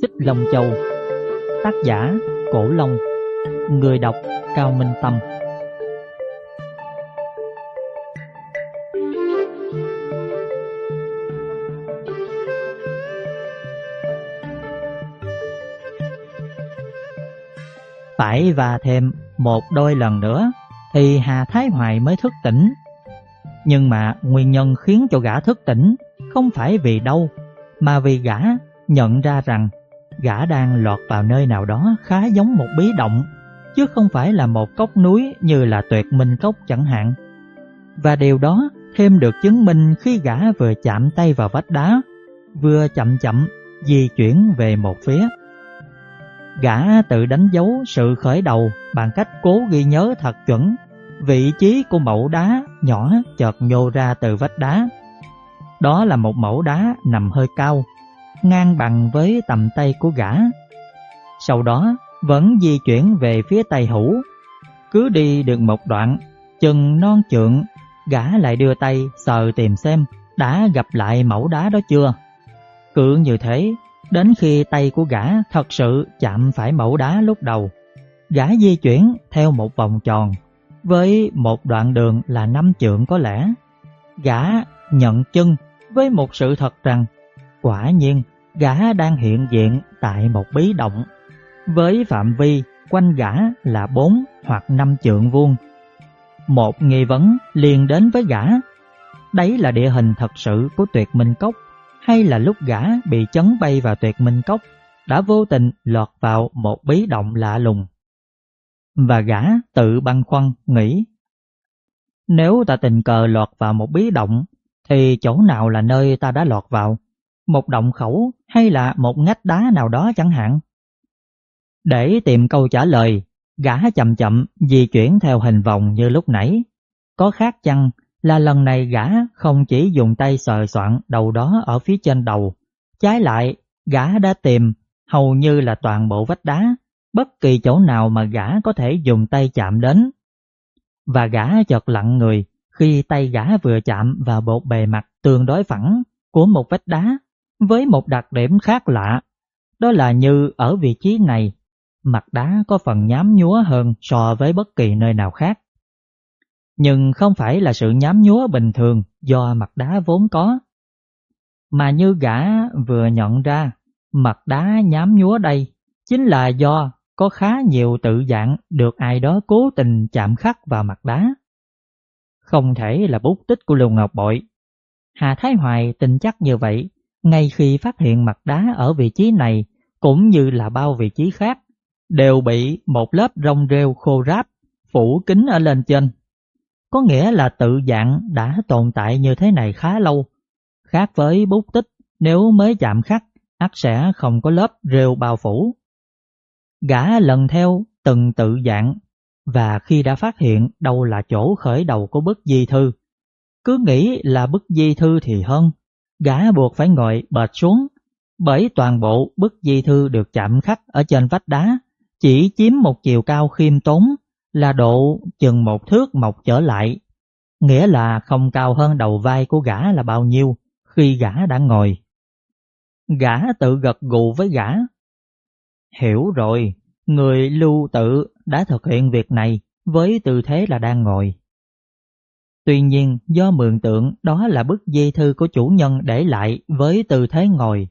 Xích Long Châu. Tác giả Cổ Long. Người đọc Cao Minh Tâm. Phải và thêm một đôi lần nữa thì Hà Thái Hoài mới thức tỉnh. Nhưng mà nguyên nhân khiến cho gã thức tỉnh không phải vì đâu, mà vì gã nhận ra rằng gã đang lọt vào nơi nào đó khá giống một bí động, chứ không phải là một cốc núi như là tuyệt minh cốc chẳng hạn. Và điều đó thêm được chứng minh khi gã vừa chạm tay vào vách đá, vừa chậm chậm di chuyển về một phía. Gã tự đánh dấu sự khởi đầu bằng cách cố ghi nhớ thật chuẩn vị trí của mẫu đá nhỏ chợt nhô ra từ vách đá. Đó là một mẫu đá nằm hơi cao, ngang bằng với tầm tay của gã. Sau đó vẫn di chuyển về phía tay hữu. Cứ đi được một đoạn, chừng non trượng, gã lại đưa tay sờ tìm xem đã gặp lại mẫu đá đó chưa. Cứ như thế, đến khi tay của gã thật sự chạm phải mẫu đá lúc đầu, gã di chuyển theo một vòng tròn với một đoạn đường là năm trượng có lẽ. Gã nhận chân với một sự thật rằng quả nhiên gã đang hiện diện tại một bí động với phạm vi, quanh gã là 4 hoặc 5 trượng vuông. Một nghi vấn liền đến với gã. Đấy là địa hình thật sự của tuyệt minh cốc, hay là lúc gã bị chấn bay vào tuyệt minh cốc, đã vô tình lọt vào một bí động lạ lùng. Và gã tự băn khoăn, nghĩ, Nếu ta tình cờ lọt vào một bí động, Thì chỗ nào là nơi ta đã lọt vào một động khẩu hay là một ngách đá nào đó chẳng hạn. Để tìm câu trả lời, Gã chậm chậm di chuyển theo hình vòng như lúc nãy. Có khác chăng là lần này gã không chỉ dùng tay sờ soạn đầu đó ở phía trên đầu, Trái lại gã đã tìm hầu như là toàn bộ vách đá, bất kỳ chỗ nào mà gã có thể dùng tay chạm đến. Và gã chợt lặng người khi tay gã vừa chạm vào bộ bề mặt tương đối phẳng của một vách đá với một đặc điểm khác lạ. Đó là như ở vị trí này, mặt đá có phần nhám nhúa hơn so với bất kỳ nơi nào khác. Nhưng không phải là sự nhám nhúa bình thường do mặt đá vốn có. Mà như gã vừa nhận ra, mặt đá nhám nhúa đây chính là do có khá nhiều tự dạng được ai đó cố tình chạm khắc vào mặt đá. Không thể là bút tích của Lưu Ngọc Bội. Hà Thái Hoài tin chắc như vậy, ngay khi phát hiện mặt đá ở vị trí này cũng như là bao vị trí khác, đều bị một lớp rong rêu khô ráp phủ kín ở lên trên. Có nghĩa là tự dạng đã tồn tại như thế này khá lâu, khác với bút tích nếu mới chạm khắc ắt sẽ không có lớp rêu bao phủ. Gã lần theo từng tự dạng và khi đã phát hiện đâu là chỗ khởi đầu của bức di thư, cứ nghĩ là bức di thư thì hơn, gã buộc phải ngồi bệt xuống bởi toàn bộ bức di thư được chạm khắc ở trên vách đá chỉ chiếm một chiều cao khiêm tốn là độ chừng một thước mọc trở lại, nghĩa là không cao hơn đầu vai của gã là bao nhiêu khi gã đã ngồi. Gã tự gật gù với gã Hiểu rồi, người lưu tự đã thực hiện việc này với tư thế là đang ngồi. Tuy nhiên do mượn tượng đó là bức di thư của chủ nhân để lại với tư thế ngồi.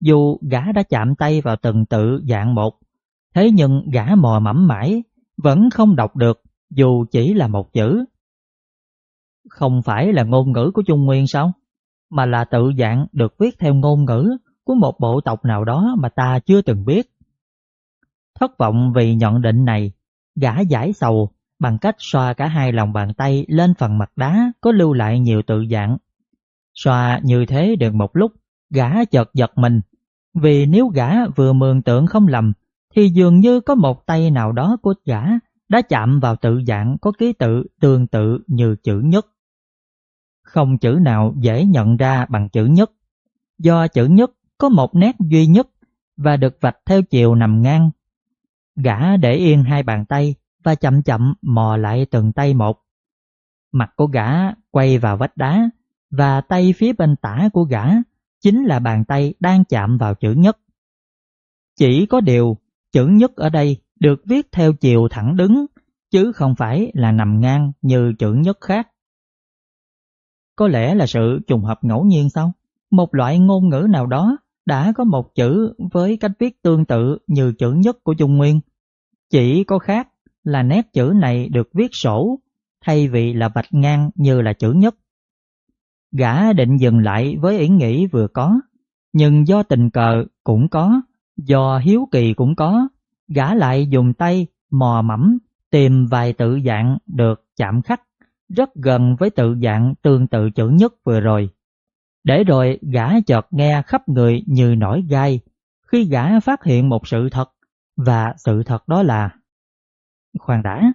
Dù gã đã chạm tay vào từng tự dạng một, thế nhưng gã mò mẫm mãi, vẫn không đọc được dù chỉ là một chữ. Không phải là ngôn ngữ của Trung Nguyên sao? Mà là tự dạng được viết theo ngôn ngữ của một bộ tộc nào đó mà ta chưa từng biết. Thất vọng vì nhận định này, gã giải sầu bằng cách xoa cả hai lòng bàn tay lên phần mặt đá có lưu lại nhiều tự dạng. Xoa như thế được một lúc, gã chợt giật mình, vì nếu gã vừa mường tượng không lầm, thì dường như có một tay nào đó của gã đã chạm vào tự dạng có ký tự tương tự như chữ nhất. Không chữ nào dễ nhận ra bằng chữ nhất, do chữ nhất có một nét duy nhất và được vạch theo chiều nằm ngang Gã để yên hai bàn tay và chậm chậm mò lại từng tay một. Mặt của gã quay vào vách đá và tay phía bên tả của gã chính là bàn tay đang chạm vào chữ nhất. Chỉ có điều, chữ nhất ở đây được viết theo chiều thẳng đứng, chứ không phải là nằm ngang như chữ nhất khác. Có lẽ là sự trùng hợp ngẫu nhiên sao? Một loại ngôn ngữ nào đó đã có một chữ với cách viết tương tự như chữ nhất của Trung Nguyên. Chỉ có khác là nét chữ này được viết sổ thay vì là vạch ngang như là chữ nhất. Gã định dừng lại với ý nghĩ vừa có, nhưng do tình cờ cũng có, do hiếu kỳ cũng có, gã lại dùng tay mò mẫm tìm vài tự dạng được chạm khắc rất gần với tự dạng tương tự chữ nhất vừa rồi. Để rồi gã chợt nghe khắp người như nổi gai khi gã phát hiện một sự thật và sự thật đó là Khoan đã,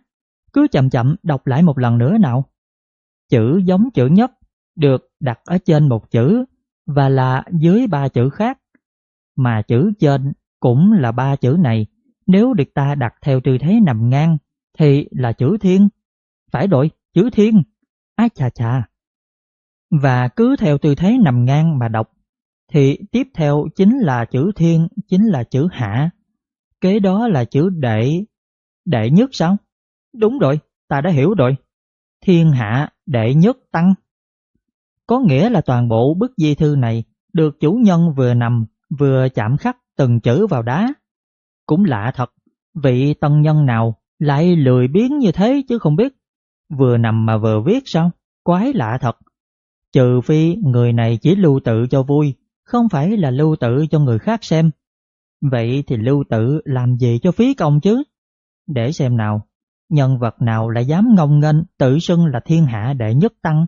cứ chậm chậm đọc lại một lần nữa nào. Chữ giống chữ nhất được đặt ở trên một chữ và là dưới ba chữ khác, mà chữ trên cũng là ba chữ này nếu được ta đặt theo tư thế nằm ngang thì là chữ thiên. Phải rồi, chữ thiên. Ái chà chà. Và cứ theo tư thế nằm ngang mà đọc thì tiếp theo chính là chữ thiên, chính là chữ hạ. Kế đó là chữ đệ. Đệ nhất sao? Đúng rồi, ta đã hiểu rồi. Thiên hạ đệ nhất tăng. Có nghĩa là toàn bộ bức di thư này được chủ nhân vừa nằm vừa chạm khắc từng chữ vào đá. Cũng lạ thật, vị tân nhân nào lại lười biếng như thế chứ không biết. Vừa nằm mà vừa viết sao? Quái lạ thật. Trừ phi người này chỉ lưu tự cho vui, không phải là lưu tự cho người khác xem. Vậy thì lưu tự làm gì cho phí công chứ? Để xem nào, nhân vật nào lại dám ngông nghênh tự xưng là thiên hạ đệ nhất tăng?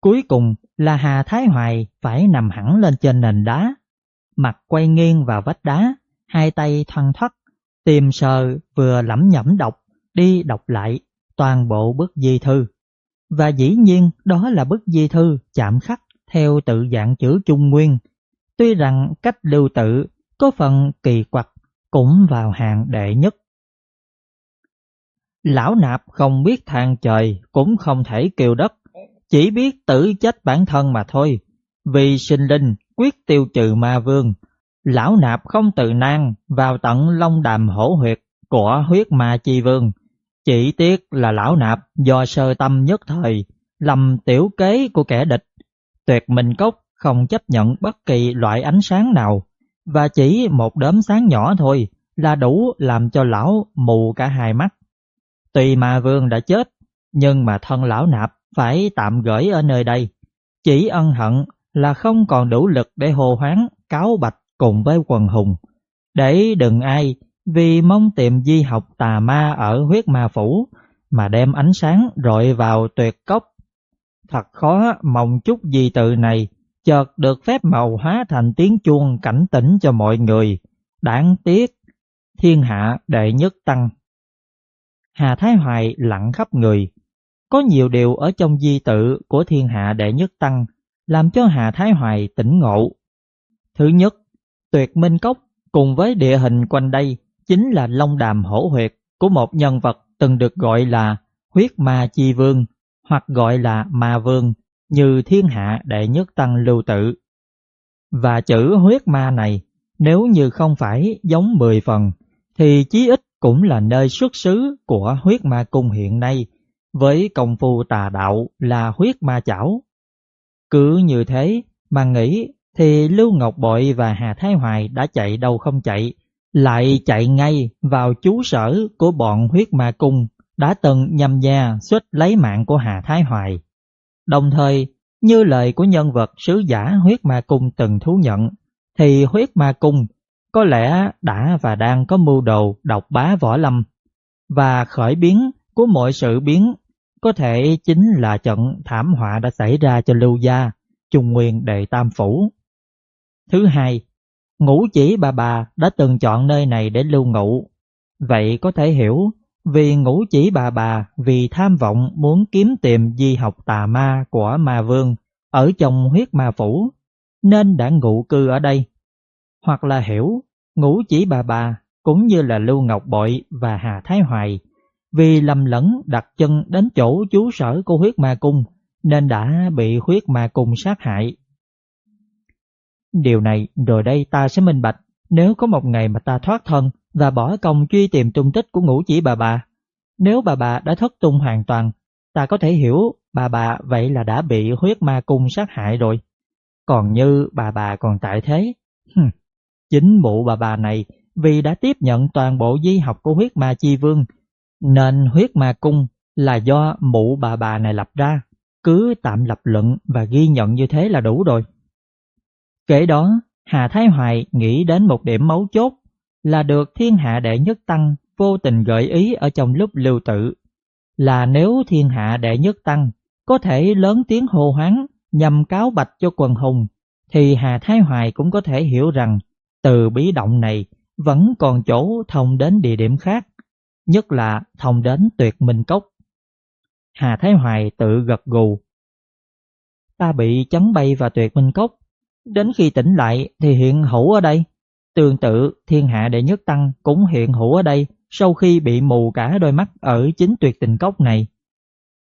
Cuối cùng là Hà Thái Hoài phải nằm hẳn lên trên nền đá, mặt quay nghiêng vào vách đá, hai tay thoăn thoắt, tìm sờ vừa lẩm nhẩm đọc, đi đọc lại toàn bộ bức di thư. Và dĩ nhiên đó là bức di thư chạm khắc theo tự dạng chữ Trung Nguyên. Tuy rằng cách lưu tự có phần kỳ quặc cũng vào hàng đệ nhất. Lão nạp không biết than trời cũng không thể kêu đất, chỉ biết tự chết bản thân mà thôi. Vì sinh linh quyết tiêu trừ ma vương, lão nạp không tự nan vào tận long đàm hổ huyệt của huyết ma chi vương. Chỉ tiếc là lão nạp do sơ tâm nhất thời, lầm tiểu kế của kẻ địch. Tuyệt minh cốc không chấp nhận bất kỳ loại ánh sáng nào, và chỉ một đốm sáng nhỏ thôi là đủ làm cho lão mù cả hai mắt. Tuy mà vương đã chết, nhưng mà thân lão nạp phải tạm gửi ở nơi đây. Chỉ ân hận là không còn đủ lực để hồ hoáng cáo bạch cùng với quần hùng. Để đừng ai vì mong tìm di học tà ma ở huyết ma phủ mà đem ánh sáng rọi vào tuyệt cốc. Thật khó mong chút di tự này chợt được phép màu hóa thành tiếng chuông cảnh tỉnh cho mọi người. Đáng tiếc, thiên hạ đệ nhất tăng. Hà Thái Hoài lặng khắp người. Có nhiều điều ở trong di tự của thiên hạ đệ nhất tăng làm cho Hà Thái Hoài tỉnh ngộ. Thứ nhất, tuyệt minh cốc cùng với địa hình quanh đây chính là long đàm hổ huyệt của một nhân vật từng được gọi là huyết ma chi vương hoặc gọi là ma vương như thiên hạ đệ nhất tăng lưu tự. Và chữ huyết ma này nếu như không phải giống mười phần thì chí ít cũng là nơi xuất xứ của huyết ma cung hiện nay với công phu tà đạo là huyết ma chảo. Cứ như thế mà nghĩ thì Lưu Ngọc Bội và Hà Thái Hoài đã chạy đâu không chạy, lại chạy ngay vào chú sở của bọn huyết ma cung đã từng nhằm gia xuất lấy mạng của Hà Thái Hoài. Đồng thời, như lời của nhân vật sứ giả huyết ma cung từng thú nhận, thì huyết ma cung có lẽ đã và đang có mưu đồ độc bá võ lâm, và khởi biến của mọi sự biến có thể chính là trận thảm họa đã xảy ra cho Lưu Gia, Trung Nguyên Đệ Tam Phủ. Thứ hai, ngũ chỉ bà bà đã từng chọn nơi này để lưu ngụ. Vậy có thể hiểu vì ngũ chỉ bà bà, vì tham vọng muốn kiếm tìm di học tà ma của ma vương, ở trong huyết ma phủ, nên đã ngụ cư ở đây. Hoặc là hiểu, ngũ chỉ bà bà cũng như là Lưu Ngọc Bội và Hà Thái Hoài, vì lầm lẫn đặt chân đến chỗ chú sở của huyết ma cung, nên đã bị huyết ma cung sát hại. Điều này, rồi đây ta sẽ minh bạch nếu có một ngày mà ta thoát thân và bỏ công truy tìm tung tích của ngũ chỉ bà bà, nếu bà bà đã thất tung hoàn toàn, ta có thể hiểu bà bà vậy là đã bị huyết ma cung sát hại rồi. Còn như bà bà còn tại thế, chính mụ bà bà này vì đã tiếp nhận toàn bộ di học của huyết ma chi vương, nên huyết ma cung là do mụ bà bà này lập ra, cứ tạm lập luận và ghi nhận như thế là đủ rồi. Kể đó, Hà Thái Hoài nghĩ đến một điểm mấu chốt là được thiên hạ đệ nhất tăng vô tình gợi ý ở trong lúc lưu tự là nếu thiên hạ đệ nhất tăng có thể lớn tiếng hô hoáng nhằm cáo bạch cho quần hùng thì Hà Thái Hoài cũng có thể hiểu rằng từ bí động này vẫn còn chỗ thông đến địa điểm khác, nhất là thông đến tuyệt minh cốc. Hà Thái Hoài tự gật gù. Ta bị chấn bay vào tuyệt minh cốc, đến khi tỉnh lại thì hiện hữu ở đây. Tương tự thiên hạ đệ nhất tăng cũng hiện hữu ở đây sau khi bị mù cả đôi mắt ở chính tuyệt tình cốc này.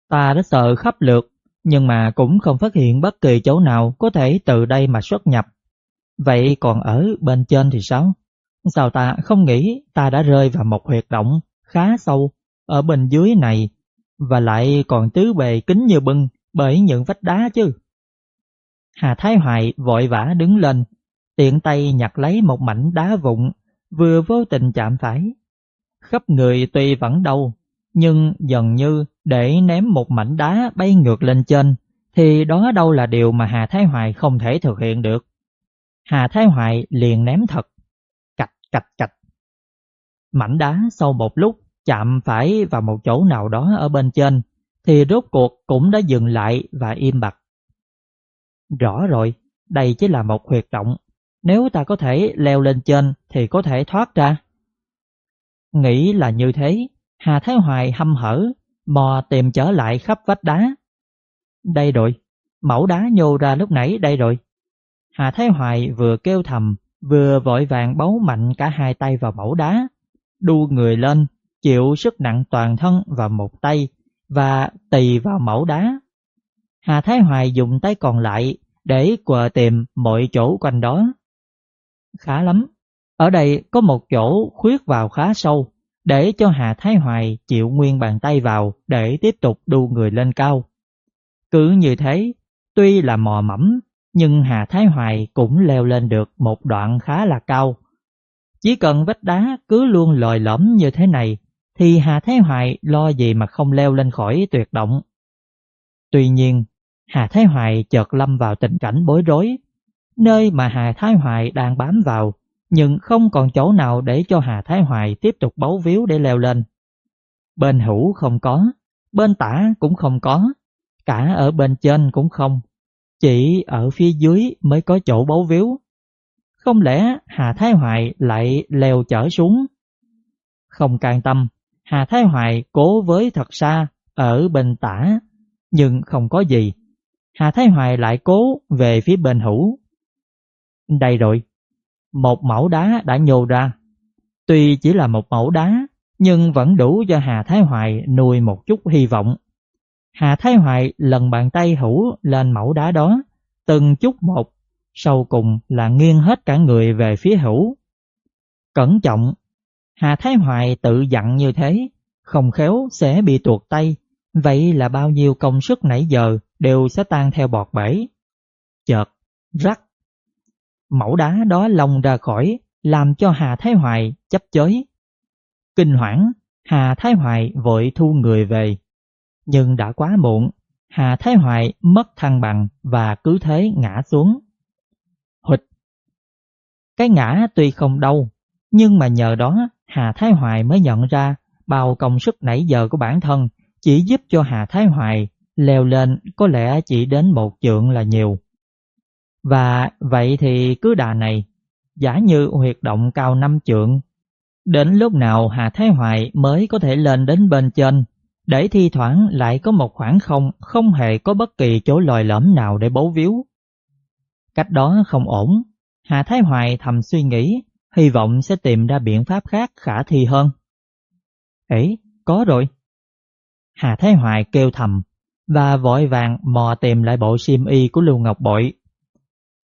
Ta đã sợ khắp lượt, nhưng mà cũng không phát hiện bất kỳ chỗ nào có thể từ đây mà xuất nhập. Vậy còn ở bên trên thì sao? Sao ta không nghĩ ta đã rơi vào một huyệt động khá sâu ở bên dưới này và lại còn tứ bề kính như bưng bởi những vách đá chứ? Hà Thái Hoài vội vã đứng lên, tiện tay nhặt lấy một mảnh đá vụn vừa vô tình chạm phải. Khắp người tuy vẫn đau, nhưng dần như để ném một mảnh đá bay ngược lên trên thì đó đâu là điều mà Hà Thái Hoài không thể thực hiện được. Hà Thái Hoài liền ném thật, cạch cạch cạch. Mảnh đá sau một lúc chạm phải vào một chỗ nào đó ở bên trên thì rốt cuộc cũng đã dừng lại và im bặt. Rõ rồi, đây chỉ là một huyệt động, nếu ta có thể leo lên trên thì có thể thoát ra. Nghĩ là như thế, Hà Thái Hoài hâm hở, mò tìm trở lại khắp vách đá. Đây rồi, mẫu đá nhô ra lúc nãy đây rồi. Hà Thái Hoài vừa kêu thầm, vừa vội vàng bấu mạnh cả hai tay vào mẫu đá, đu người lên, chịu sức nặng toàn thân vào một tay và tì vào mẫu đá. Hà Thái Hoài dùng tay còn lại để quờ tìm mọi chỗ quanh đó. Khá lắm, ở đây có một chỗ khuyết vào khá sâu, để cho Hà Thái Hoài chịu nguyên bàn tay vào để tiếp tục đu người lên cao. Cứ như thế, tuy là mò mẫm, nhưng Hà Thái Hoài cũng leo lên được một đoạn khá là cao. Chỉ cần vách đá cứ luôn lòi lõm như thế này, thì Hà Thái Hoài lo gì mà không leo lên khỏi tuyệt động. Tuy nhiên, Hà Thái Hoài chợt lâm vào tình cảnh bối rối, nơi mà Hà Thái Hoài đang bám vào nhưng không còn chỗ nào để cho Hà Thái Hoài tiếp tục bấu víu để leo lên. Bên hữu không có, bên tả cũng không có, cả ở bên trên cũng không, chỉ ở phía dưới mới có chỗ bấu víu. Không lẽ Hà Thái Hoài lại leo trở xuống? Không can tâm, Hà Thái Hoài cố với thật xa ở bên tả, nhưng không có gì. Hà Thái Hoài lại cố về phía bên hữu. Đây rồi, một mẫu đá đã nhô ra. Tuy chỉ là một mẫu đá, nhưng vẫn đủ cho Hà Thái Hoài nuôi một chút hy vọng. Hà Thái Hoài lần bàn tay hữu lên mẫu đá đó, từng chút một, sau cùng là nghiêng hết cả người về phía hữu. Cẩn trọng, Hà Thái Hoài tự dặn như thế, không khéo sẽ bị tuột tay, vậy là bao nhiêu công sức nãy giờ đều sẽ tan theo bọt bể. Chợt, rắc, Mẫu đá đó lồng ra khỏi, làm cho Hà Thái Hoài chấp chới. Kinh hoảng, Hà Thái Hoài vội thu người về. Nhưng đã quá muộn, Hà Thái Hoài mất thăng bằng và cứ thế ngã xuống. Hụt! Cái ngã tuy không đau, nhưng mà nhờ đó Hà Thái Hoài mới nhận ra bao công sức nãy giờ của bản thân chỉ giúp cho Hà Thái Hoài leo lên có lẽ chỉ đến một trượng là nhiều. Và vậy thì cứ đà này, giả như huyệt động cao năm trượng, đến lúc nào Hà Thái Hoài mới có thể lên đến bên trên, để thi thoảng lại có một khoảng không không hề có bất kỳ chỗ lòi lõm nào để bấu víu. Cách đó không ổn, Hà Thái Hoài thầm suy nghĩ, hy vọng sẽ tìm ra biện pháp khác khả thi hơn. Ấy, có rồi. Hà Thái Hoài kêu thầm, và vội vàng mò tìm lại bộ sim y của Lưu Ngọc Bội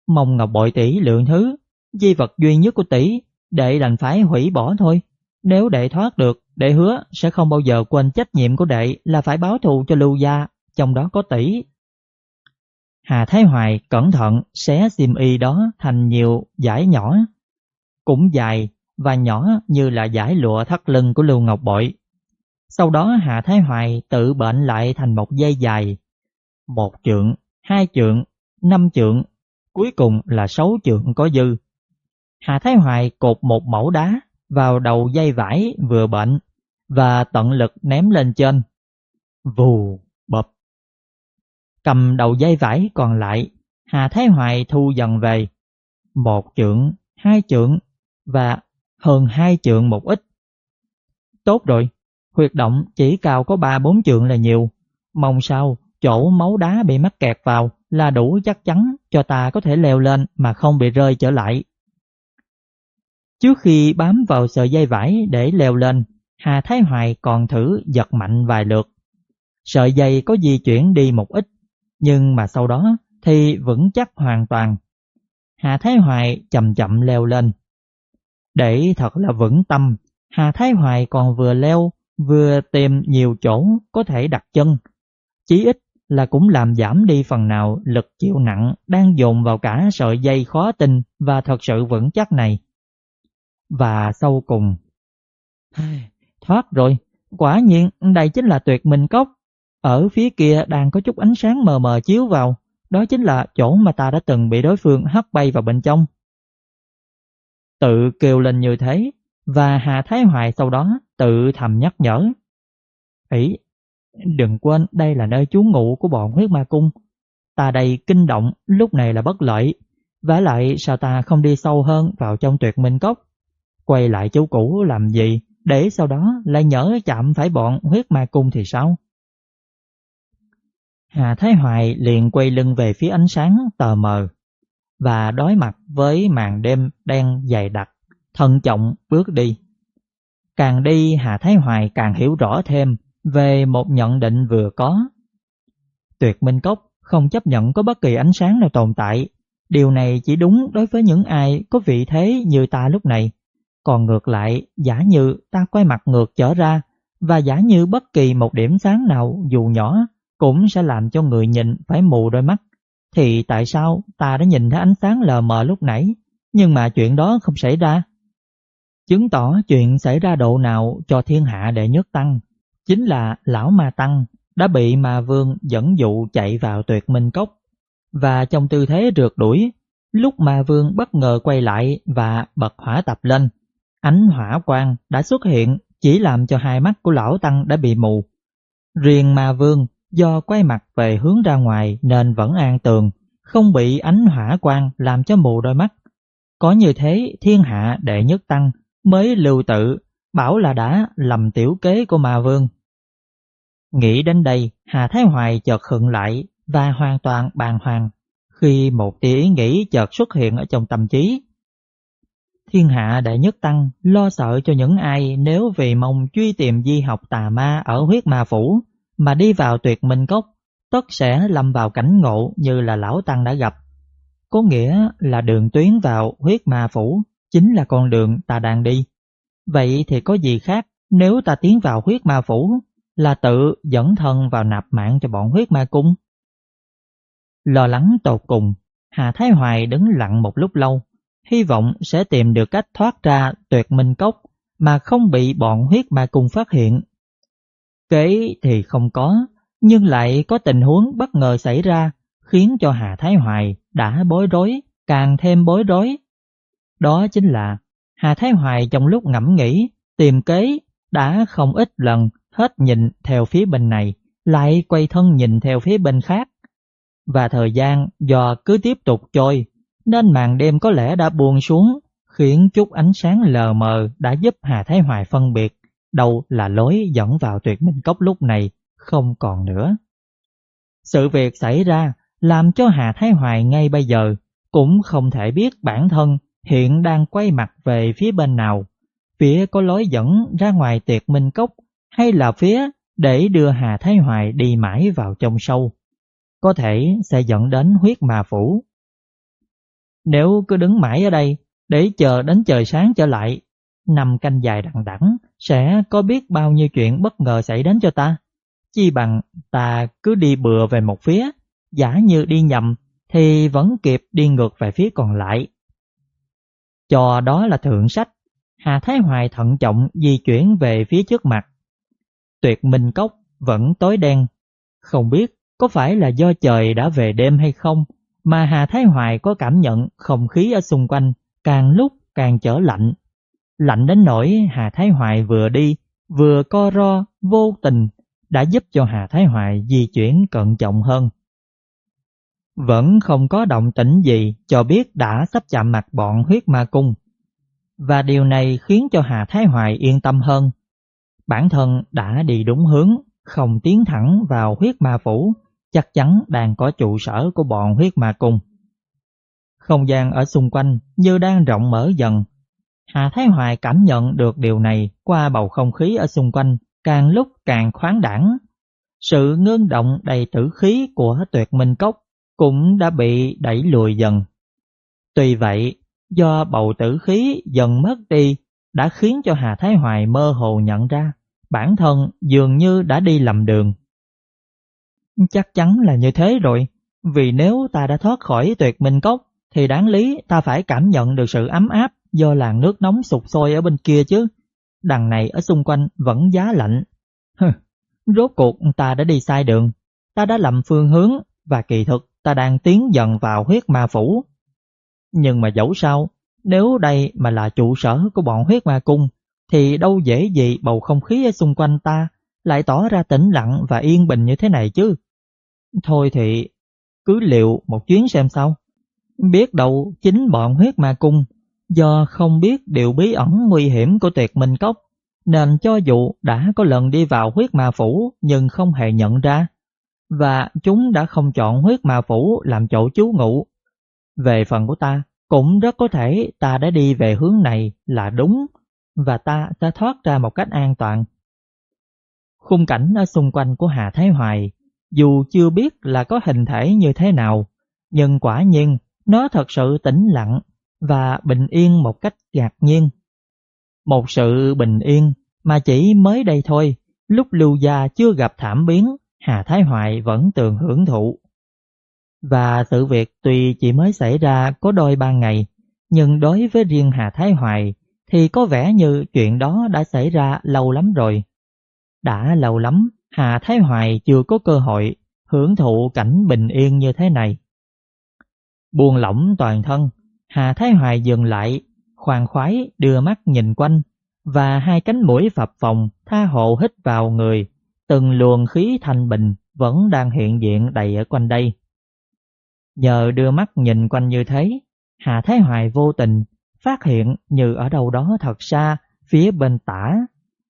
Mong Ngọc Bội tỷ lượng thứ, di vật duy nhất của tỷ, đệ đành phải hủy bỏ thôi. Nếu đệ thoát được, đệ hứa sẽ không bao giờ quên trách nhiệm của đệ là phải báo thù cho Lưu Gia, trong đó có tỷ. Hà Thái Hoài cẩn thận xé xiêm y đó thành nhiều giải nhỏ, cũng dài và nhỏ như là giải lụa thắt lưng của Lưu Ngọc Bội. Sau đó Hà Thái Hoài tự bệnh lại thành một dây dài, một trượng, hai trượng, năm trượng, cuối cùng là sáu trượng có dư. Hà Thái Hoài cột một mẫu đá vào đầu dây vải vừa bệnh và tận lực ném lên trên. Vù, bập. Cầm đầu dây vải còn lại, Hà Thái Hoài thu dần về. Một trượng, hai trượng và hơn hai trượng một ít. Tốt rồi, huyệt động chỉ cao có ba bốn trượng là nhiều. Mong sao chỗ máu đá bị mắc kẹt vào là đủ chắc chắn cho ta có thể leo lên mà không bị rơi trở lại. Trước khi bám vào sợi dây vải để leo lên, Hà Thái Hoài còn thử giật mạnh vài lượt. Sợi dây có di chuyển đi một ít, nhưng mà sau đó thì vững chắc hoàn toàn. Hà Thái Hoài chậm chậm leo lên. Để thật là vững tâm, Hà Thái Hoài còn vừa leo vừa tìm nhiều chỗ có thể đặt chân. Chí ít là cũng làm giảm đi phần nào lực chịu nặng đang dồn vào cả sợi dây khó tin và thật sự vững chắc này. Và sau cùng, thoát rồi, quả nhiên đây chính là tuyệt minh cốc. Ở phía kia đang có chút ánh sáng mờ mờ chiếu vào, đó chính là chỗ mà ta đã từng bị đối phương hất bay vào bên trong. Tự kêu lên như thế, và Hà Thái Hoài sau đó tự thầm nhắc nhở. Ý, đừng quên đây là nơi trú ngụ của bọn huyết ma cung. Ta đây kinh động lúc này là bất lợi, vả lại sao ta không đi sâu hơn vào trong tuyệt minh cốc. Quay lại chỗ cũ làm gì để sau đó lại nhớ chạm phải bọn huyết ma cung thì sao? Hà Thái Hoài liền quay lưng về phía ánh sáng tờ mờ và đối mặt với màn đêm đen dày đặc, thận trọng bước đi. Càng đi Hà Thái Hoài càng hiểu rõ thêm về một nhận định vừa có. Tuyệt Minh Cốc không chấp nhận có bất kỳ ánh sáng nào tồn tại. Điều này chỉ đúng đối với những ai có vị thế như ta lúc này. Còn ngược lại, giả như ta quay mặt ngược trở ra và giả như bất kỳ một điểm sáng nào dù nhỏ cũng sẽ làm cho người nhìn phải mù đôi mắt. Thì tại sao ta đã nhìn thấy ánh sáng lờ mờ lúc nãy nhưng mà chuyện đó không xảy ra? Chứng tỏ chuyện xảy ra độ nào cho thiên hạ đệ nhất tăng, chính là lão ma tăng đã bị ma vương dẫn dụ chạy vào tuyệt minh cốc. Và trong tư thế rượt đuổi, lúc ma vương bất ngờ quay lại và bật hỏa tập lên, ánh hỏa quang đã xuất hiện chỉ làm cho hai mắt của lão tăng đã bị mù. Riêng ma vương do quay mặt về hướng ra ngoài nên vẫn an tường, không bị ánh hỏa quang làm cho mù đôi mắt. Có như thế thiên hạ đệ nhất tăng mới lưu tự bảo là đã lầm tiểu kế của ma vương Nghĩ đến đây, Hà Thái Hoài chợt khựng lại và hoàn toàn bàng hoàng khi một tia ý nghĩ chợt xuất hiện ở trong tâm trí. Thiên hạ đệ nhất tăng lo sợ cho những ai nếu vì mong truy tìm di học tà ma ở huyết ma phủ mà đi vào tuyệt minh cốc, tất sẽ lâm vào cảnh ngộ như là lão tăng đã gặp. Có nghĩa là đường tuyến vào huyết ma phủ chính là con đường ta đang đi. Vậy thì có gì khác nếu ta tiến vào huyết ma phủ là tự dẫn thân vào nạp mạng cho bọn huyết ma cung. Lo lắng tột cùng, Hà Thái Hoài đứng lặng một lúc lâu, hy vọng sẽ tìm được cách thoát ra tuyệt minh cốc mà không bị bọn huyết ma cung phát hiện. Kế thì không có, nhưng lại có tình huống bất ngờ xảy ra khiến cho Hà Thái Hoài đã bối rối, càng thêm bối rối. Đó chính là Hà Thái Hoài trong lúc ngẫm nghĩ, tìm kế đã không ít lần hết nhìn theo phía bên này, lại quay thân nhìn theo phía bên khác. Và thời gian do cứ tiếp tục trôi, nên màn đêm có lẽ đã buông xuống, khiến chút ánh sáng lờ mờ đã giúp Hà Thái Hoài phân biệt đâu là lối dẫn vào tuyệt minh cốc lúc này không còn nữa. Sự việc xảy ra làm cho Hà Thái Hoài ngay bây giờ cũng không thể biết bản thân hiện đang quay mặt về phía bên nào. Phía có lối dẫn ra ngoài tuyệt minh cốc hay là phía để đưa Hà Thái Hoài đi mãi vào trong sâu, có thể sẽ dẫn đến huyết mà phủ. Nếu cứ đứng mãi ở đây, để chờ đến trời sáng trở lại. Nằm canh dài đằng đẵng sẽ có biết bao nhiêu chuyện bất ngờ xảy đến cho ta. Chi bằng ta cứ đi bừa về một phía, giả như đi nhầm thì vẫn kịp đi ngược về phía còn lại. Cho đó là thượng sách, Hà Thái Hoài thận trọng di chuyển về phía trước mặt. Tuyệt Minh Cốc vẫn tối đen, không biết có phải là do trời đã về đêm hay không mà Hà Thái Hoài có cảm nhận không khí ở xung quanh càng lúc càng trở lạnh. Lạnh đến nỗi Hà Thái Hoài vừa đi vừa co ro vô tình đã giúp cho Hà Thái Hoài di chuyển cẩn trọng hơn. Vẫn không có động tĩnh gì cho biết đã sắp chạm mặt bọn huyết ma cung. Và điều này khiến cho Hà Thái Hoài yên tâm hơn. Bản thân đã đi đúng hướng, không tiến thẳng vào huyết ma phủ, chắc chắn đang có trụ sở của bọn huyết ma cung. Không gian ở xung quanh như đang rộng mở dần. Hà Thái Hoài cảm nhận được điều này qua bầu không khí ở xung quanh càng lúc càng khoáng đẳng. Sự ngưng động đầy tử khí của tuyệt minh cốc cũng đã bị đẩy lùi dần. Tuy vậy, do bầu tử khí dần mất đi đã khiến cho Hà Thái Hoài mơ hồ nhận ra bản thân dường như đã đi lầm đường. Chắc chắn là như thế rồi, vì nếu ta đã thoát khỏi tuyệt minh cốc thì đáng lý ta phải cảm nhận được sự ấm áp do làn nước nóng sụp sôi ở bên kia chứ. Đằng này ở xung quanh vẫn giá lạnh. Hừ, rốt cuộc ta đã đi sai đường, ta đã lầm phương hướng và kỳ thực ta đang tiến dần vào huyết ma phủ. Nhưng mà dẫu sao, nếu đây mà là trụ sở của bọn huyết ma cung, thì đâu dễ gì bầu không khí ở xung quanh ta lại tỏ ra tĩnh lặng và yên bình như thế này chứ. Thôi thì cứ liệu một chuyến xem sao. Biết đâu chính bọn huyết ma cung do không biết điều bí ẩn nguy hiểm của tuyệt minh cốc nên cho dù đã có lần đi vào huyết ma phủ nhưng không hề nhận ra và chúng đã không chọn huyết mà phủ làm chỗ trú ngụ. Về phần của ta, cũng rất có thể ta đã đi về hướng này là đúng và ta sẽ thoát ra một cách an toàn. Khung cảnh ở xung quanh của Hà Thái Hoài, dù chưa biết là có hình thể như thế nào, nhưng quả nhiên nó thật sự tĩnh lặng và bình yên một cách ngạc nhiên. Một sự bình yên mà chỉ mới đây thôi, lúc lưu gia chưa gặp thảm biến, Hà Thái Hoài vẫn tường hưởng thụ. Và sự việc tuy chỉ mới xảy ra có đôi ba ngày, nhưng đối với riêng Hà Thái Hoài thì có vẻ như chuyện đó đã xảy ra lâu lắm rồi. Đã lâu lắm, Hà Thái Hoài chưa có cơ hội hưởng thụ cảnh bình yên như thế này. Buồn lỏng toàn thân, Hà Thái Hoài dừng lại, khoan khoái đưa mắt nhìn quanh và hai cánh mũi phập phồng tha hộ hít vào người, từng luồng khí thanh bình vẫn đang hiện diện đầy ở quanh đây. Nhờ đưa mắt nhìn quanh như thế, Hà Thái Hoài vô tình phát hiện như ở đâu đó thật xa phía bên tả,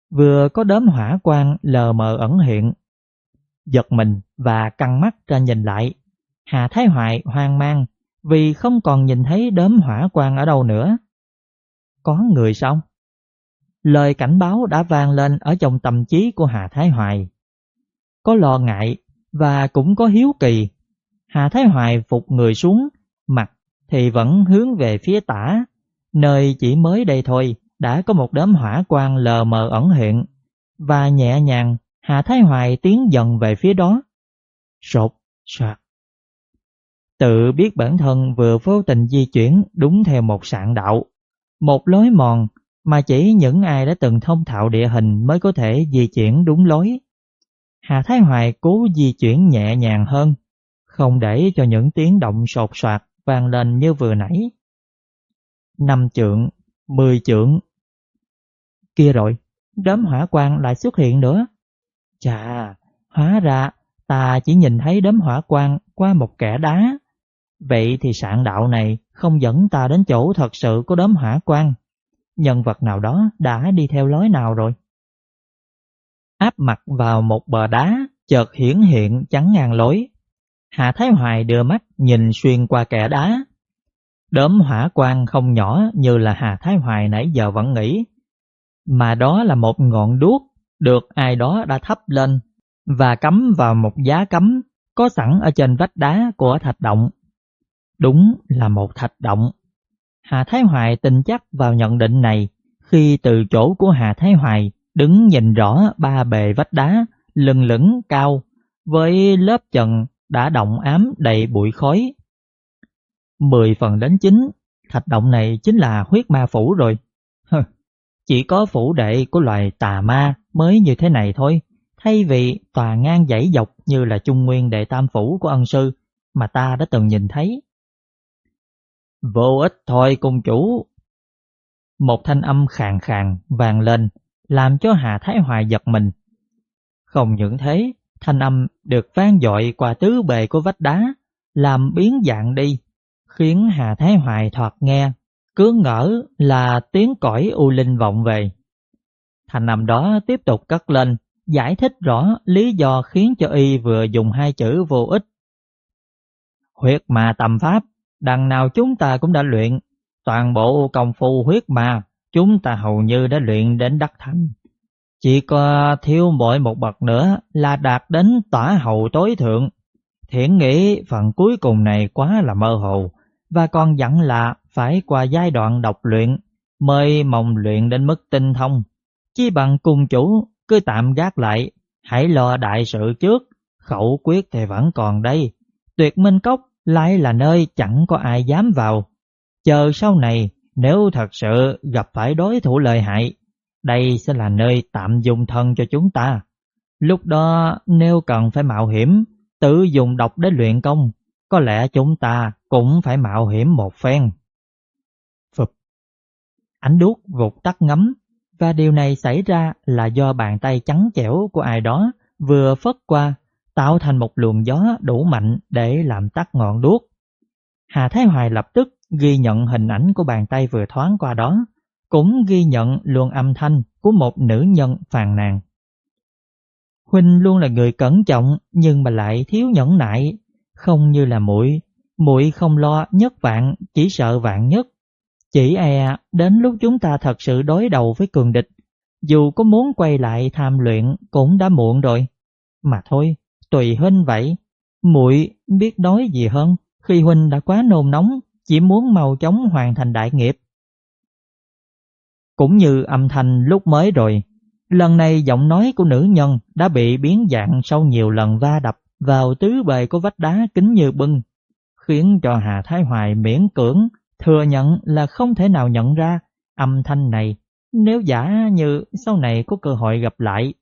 vừa có đốm hỏa quang lờ mờ ẩn hiện. Giật mình và căng mắt ra nhìn lại, Hà Thái Hoài hoang mang vì không còn nhìn thấy đốm hỏa quang ở đâu nữa. Có người sao? Lời cảnh báo đã vang lên ở trong tâm trí của Hà Thái Hoài. Có lo ngại và cũng có hiếu kỳ. Hà Thái Hoài phục người xuống, mặt thì vẫn hướng về phía tả, nơi chỉ mới đây thôi đã có một đốm hỏa quang lờ mờ ẩn hiện, và nhẹ nhàng Hà Thái Hoài tiến dần về phía đó. Sột, soạt. Tự biết bản thân vừa vô tình di chuyển đúng theo một sạn đạo, một lối mòn mà chỉ những ai đã từng thông thạo địa hình mới có thể di chuyển đúng lối. Hà Thái Hoài cố di chuyển nhẹ nhàng hơn, không để cho những tiếng động sột soạt vang lên như vừa nãy. Năm trượng, mười trượng. Kia rồi, đốm hỏa quang lại xuất hiện nữa. Chà, hóa ra ta chỉ nhìn thấy đốm hỏa quang qua một kẻ đá. Vậy thì sạn đạo này không dẫn ta đến chỗ thật sự của đốm hỏa quang. Nhân vật nào đó đã đi theo lối nào rồi? Áp mặt vào một bờ đá, chợt hiển hiện chắn ngang lối. Hạ Thái Hoài đưa mắt nhìn xuyên qua kẻ đá. Đốm hỏa quang không nhỏ như là Hà Thái Hoài nãy giờ vẫn nghĩ, mà đó là một ngọn đuốc được ai đó đã thắp lên và cắm vào một giá cắm có sẵn ở trên vách đá của thạch động. Đúng là một thạch động. Hà Thái Hoài tin chắc vào nhận định này khi từ chỗ của Hà Thái Hoài đứng nhìn rõ ba bề vách đá lừng lững cao với lớp trần đã động ám đầy bụi khói. Mười phần đến chín, thạch động này chính là huyết ma phủ rồi. Chỉ có phủ đệ của loài tà ma mới như thế này thôi, thay vì tòa ngang dãy dọc như là trung nguyên đệ tam phủ của ân sư mà ta đã từng nhìn thấy. Vô ích thôi cung chủ. Một thanh âm khàn khàn vàng lên, làm cho Hà Thái Hoài giật mình. Không những thế, thanh âm được vang dội qua tứ bề của vách đá, làm biến dạng đi, khiến Hà Thái Hoài thoạt nghe, cứ ngỡ là tiếng cõi u linh vọng về. Thanh âm đó tiếp tục cất lên, giải thích rõ lý do khiến cho y vừa dùng hai chữ vô ích. Huyết mà tầm pháp, đằng nào chúng ta cũng đã luyện, toàn bộ công phu huyết mà chúng ta hầu như đã luyện đến đắc thành. Chỉ có thiếu mỗi một bậc nữa là đạt đến tỏa hậu tối thượng. Thiển nghĩ phần cuối cùng này quá là mơ hồ và còn dặn là phải qua giai đoạn độc luyện mới mong luyện đến mức tinh thông. Chi bằng cùng chủ cứ tạm gác lại, hãy lo đại sự trước, khẩu quyết thì vẫn còn đây. Tuyệt Minh Cốc lại là nơi chẳng có ai dám vào. Chờ sau này nếu thật sự gặp phải đối thủ lợi hại đây sẽ là nơi tạm dùng thân cho chúng ta. Lúc đó nếu cần phải mạo hiểm, tự dùng độc để luyện công, có lẽ chúng ta cũng phải mạo hiểm một phen. Phụp Ánh đuốc vụt tắt ngấm, và điều này xảy ra là do bàn tay trắng chẻo của ai đó vừa phất qua, tạo thành một luồng gió đủ mạnh để làm tắt ngọn đuốc. Hà Thái Hoài lập tức ghi nhận hình ảnh của bàn tay vừa thoáng qua đó cũng ghi nhận luồng âm thanh của một nữ nhân phàn nàn. Huynh luôn là người cẩn trọng nhưng mà lại thiếu nhẫn nại, không như là muội, muội không lo nhất vạn, chỉ sợ vạn nhất. Chỉ e đến lúc chúng ta thật sự đối đầu với cường địch, dù có muốn quay lại tham luyện cũng đã muộn rồi. Mà thôi, tùy huynh vậy, muội biết nói gì hơn khi huynh đã quá nôn nóng, chỉ muốn mau chóng hoàn thành đại nghiệp. Cũng như âm thanh lúc mới rồi, lần này giọng nói của nữ nhân đã bị biến dạng sau nhiều lần va đập vào tứ bề của vách đá kính như bưng, khiến cho Hà Thái Hoài miễn cưỡng thừa nhận là không thể nào nhận ra âm thanh này nếu giả như sau này có cơ hội gặp lại.